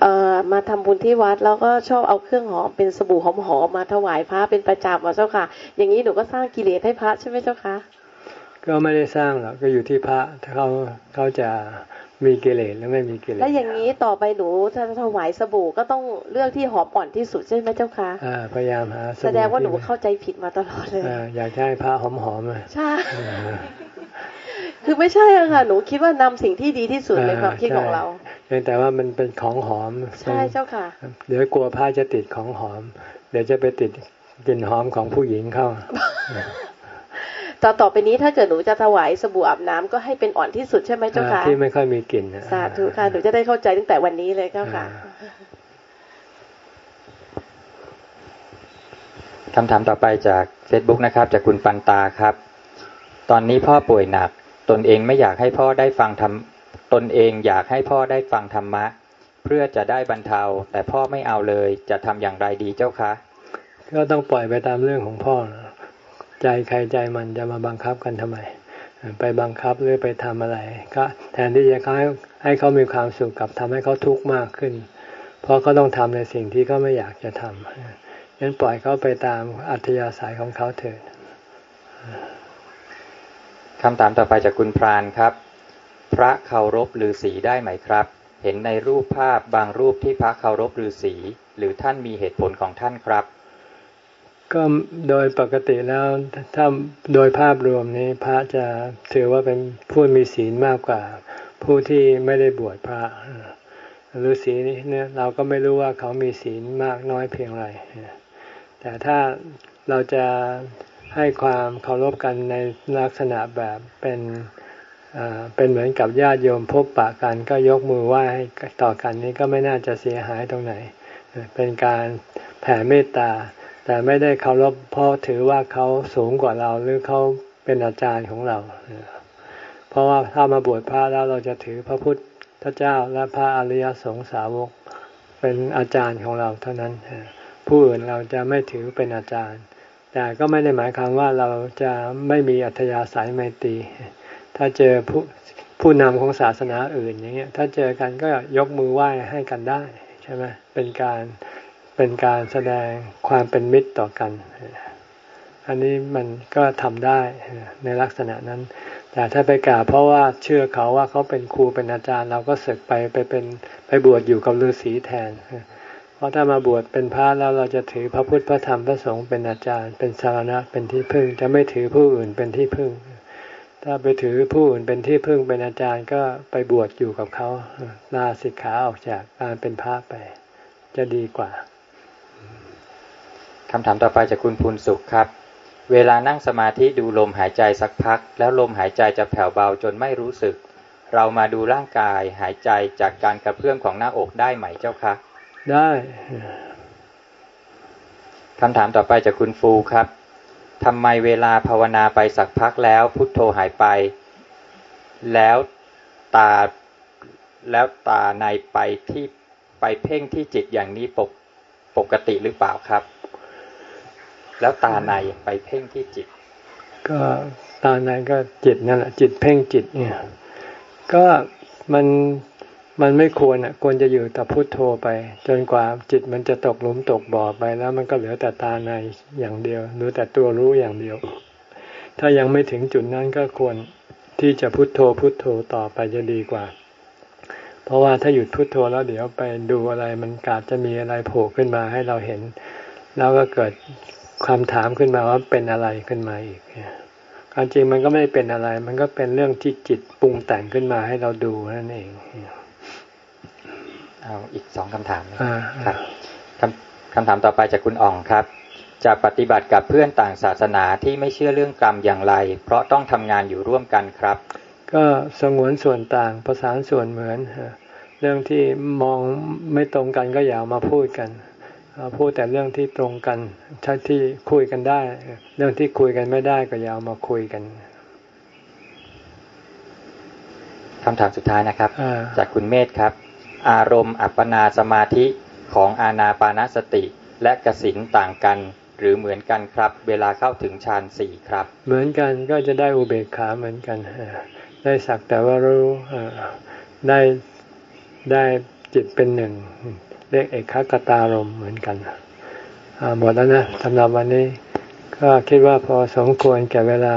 เอ่อมาทำบุญที่วัด แล้วก็ชอบเอาเครื่องหอมเป็นสบู่หอมๆมาถวายพระเป็นประจำเจ้าค่ะ อย่างนี้หนูก็สร้างกิเลสให้พระใช่ไหมเจ้าคะก็ไม่ได้สร้างหรอกก็อยู่ที่พระถ้าเขาเขาจะมีกิเลสหรือไม่มีกิเลสแล้วอย่างนี้ต่อไปหนูถ้าถวายสบู่ก็ต้องเลือกที่หอมอ่อนที่สุดใช่ไหมเจ้าคะอ่าพยายามหาแสดงว่าหนูเข้าใจผิดมาตลอดเลยอ่าอยากให้พระหอมหอมใช่ คือไม่ใช่อะค่ะหนูคิดว่านำสิ่งที่ดีที่สุดในความคิดของเราแต่ว่ามันเป็นของหอมใช่เจ้าค่ะ เดี๋ยวกลัวผ้าจะติดของหอม เดี๋ยวจะไปติดกลิ่นหอมของผู้หญิงเข้าต่อต่อไปนี้ถ้าเกิดหนูจะถวายสบู่อาบน้ำก็ให้เป็นอ่อนที่สุดใช่ไหมเจ้าค่ะที่ไม่ค่อยมีกลิ่นสาธุค่ะหนูจะได้เข้าใจตั้งแต่วันนี้เลยเจ้าค่ะคำถามต่อไปจากเฟซบุ๊กนะครับ จากคุณปันตาครับ ตอนนี้พ่อป่วยหนัก ตนเองไม่อยากให้พ่อได้ฟังธรรมตนเองอยากให้พ่อได้ฟังธรรมะ เพื่อจะได้บรรเทา แต่พ่อไม่เอาเลยจะทำอย่างไรดีเจ้าคะ ก็ต้องปล่อยไปตามเรื่องของพ่อ ใจใครใจมันจะมาบังคับกันทำไม ไปบังคับหรือไปทำอะไร ก็แทนที่จะให้ให้เขามีความสุขกับทำให้เขาทุกข์มากขึ้น เพราะเขาต้องทำในสิ่งที่เขาไม่อยากจะทำงั้นปล่อยเขาไปตามอัธยาศัยของเขาเถิด คำถามต่อไปจากคุณพรานครับ พระเคารพฤาษีได้ไหมครับ เห็นในรูปภาพบางรูปที่พระเคารพฤาษีหรือท่านมีเหตุผลของท่านครับ ก็โดยปกติแล้วถ้าโดยภาพรวมนี้พระจะถือว่าเป็นผู้มีศีลมากกว่า ผู้ที่ไม่ได้บวชพระฤาษีนี่เนี่ยเราก็ไม่รู้ว่าเขามีศีลมากน้อยเพียงไรแต่ถ้าเราจะ ให้ความเคารพกันในลักษณะแบบเป็นเป็นเหมือนกับญาติโยมพบปะกันก็ยกมือไหว้ต่อกันนี้ก็ไม่น่าจะเสียหายตรงไหน เป็นการแผ่เมตตา แต่ไม่ได้เคารพเพราะถือว่าเขาสูงกว่าเราหรือเขาเป็นอาจารย์ของเรา เพราะว่าถ้ามาบวชพระแล้วเราจะถือพระพุทธเจ้าและพระอริยสงสาวกเป็นอาจารย์ของเราเท่านั้น ผู้อื่นเราจะไม่ถือเป็นอาจารย์ แต่ก็ไม่ได้หมายความว่าเราจะไม่มีอัธยาศัยไมตรีถ้าเจอผู้ผู้นำของศาสนาอื่นอย่างเงี้ยถ้าเจอกันก็ยกมือไหว้ให้กันได้ใช่ไหมเป็นการเป็นการแสดงความเป็นมิตรต่อกัน อันนี้มันก็ทำได้ในลักษณะนั้น แต่ถ้าไปกราบเพราะว่าเชื่อเขาว่าเขาเป็นครูเป็นอาจารย์ เราก็ศึกไปไปเป็นไปบวชอยู่กับฤาษีแทน เพราะถ้ามาบวชเป็นพระแล้วเราจะถือพระพุทธพระธรรมพระสงฆ์เป็นอาจารย์ เป็นสารณะเป็นที่พึ่ง จะไม่ถือผู้อื่นเป็นที่พึ่ง ถ้าไปถือผู้อื่นเป็นที่พึ่งเป็นอาจารย์ก็ไปบวชอยู่กับเขาลาสิกขาออกจากการเป็นพระไป จะดีกว่าคำถามต่อไปจากคุณภูนสุขครับ เวลานั่งสมาธิดูลมหายใจสักพัก แล้วลมหายใจจะแผ่วเบาจนไม่รู้สึก เรามาดูร่างกายหายใจจากการกระเพื่อมของหน้าอกได้ไหมเจ้าคะ ได้คำถามต่อไปจากคุณฟูครับทำไมเวลาภาวนาไปสักพักแล้ว พุทโธหายไป แล้วตาแล้วตาในไปที่ไปเพ่งที่จิตอย่างนี้ปกปกติหรือเปล่าครับ แล้วตาในไปเพ่งที่จิต ก็ตาในก็จิตนั่นแหละจิตเพ่งจิตเนี่ย ก็มัน มันไม่ควรอะควรจะอยู่แต่พุโทโธไป จนกว่าจิตมันจะตกหลุมตกบ่อไป แล้วมันก็เหลือแต่ตาในอย่างเดียวหรือแต่ตัวรู้อย่างเดียว ถ้ายังไม่ถึงจุดนั้นก็ควรที่จะพุโทโธพุโทโธต่อไปจะดีกว่า เพราะว่าถ้าหยุดพุดโทโธแล้วเดี๋ยวไปดูอะไรมันกาจจะมีอะไรโผล่ขึ้นมาให้เราเห็น แล้วก็เกิดความถามขึ้นมาว่าเป็นอะไรขึ้นมาอีกความจริงมันก็ไม่เป็นอะไร มันก็เป็นเรื่องที่จิตปรุงแต่งขึ้นมาให้เราดูนั่นเอง เอาอีกสองคำถามครับคำคำถามต่อไปจากคุณอ่องครับ จะปฏิบัติกับเพื่อนต่างศาสนาที่ไม่เชื่อเรื่องกรรมอย่างไร เพราะต้องทำงานอยู่ร่วมกันครับ ก็สงวนส่วนต่างประสานส่วนเหมือน เรื่องที่มองไม่ตรงกันก็อย่ามาพูดกันพูดแต่เรื่องที่ตรงกันถ้าที่คุยกันได้ เรื่องที่คุยกันไม่ได้ก็อย่าเอามาคุยกันคำถามสุดท้ายนะครับ จากคุณเมธครับ อารมณ์อัปปนาสมาธิของอาณาปานสติ และกสินต่างกัน หรือเหมือนกันครับ เวลาเข้าถึงฌานสี่ครับ เหมือนกันก็จะได้อุเบกขาเหมือนกัน ได้สักแต่ว่ารู้ได้ได้จิตเป็นหนึ่งเรียกเอกขกตารมเหมือนกันหมดแล้วนะสำหรับวันนี้ ก็คิดว่าพอสมควรแก่เวลา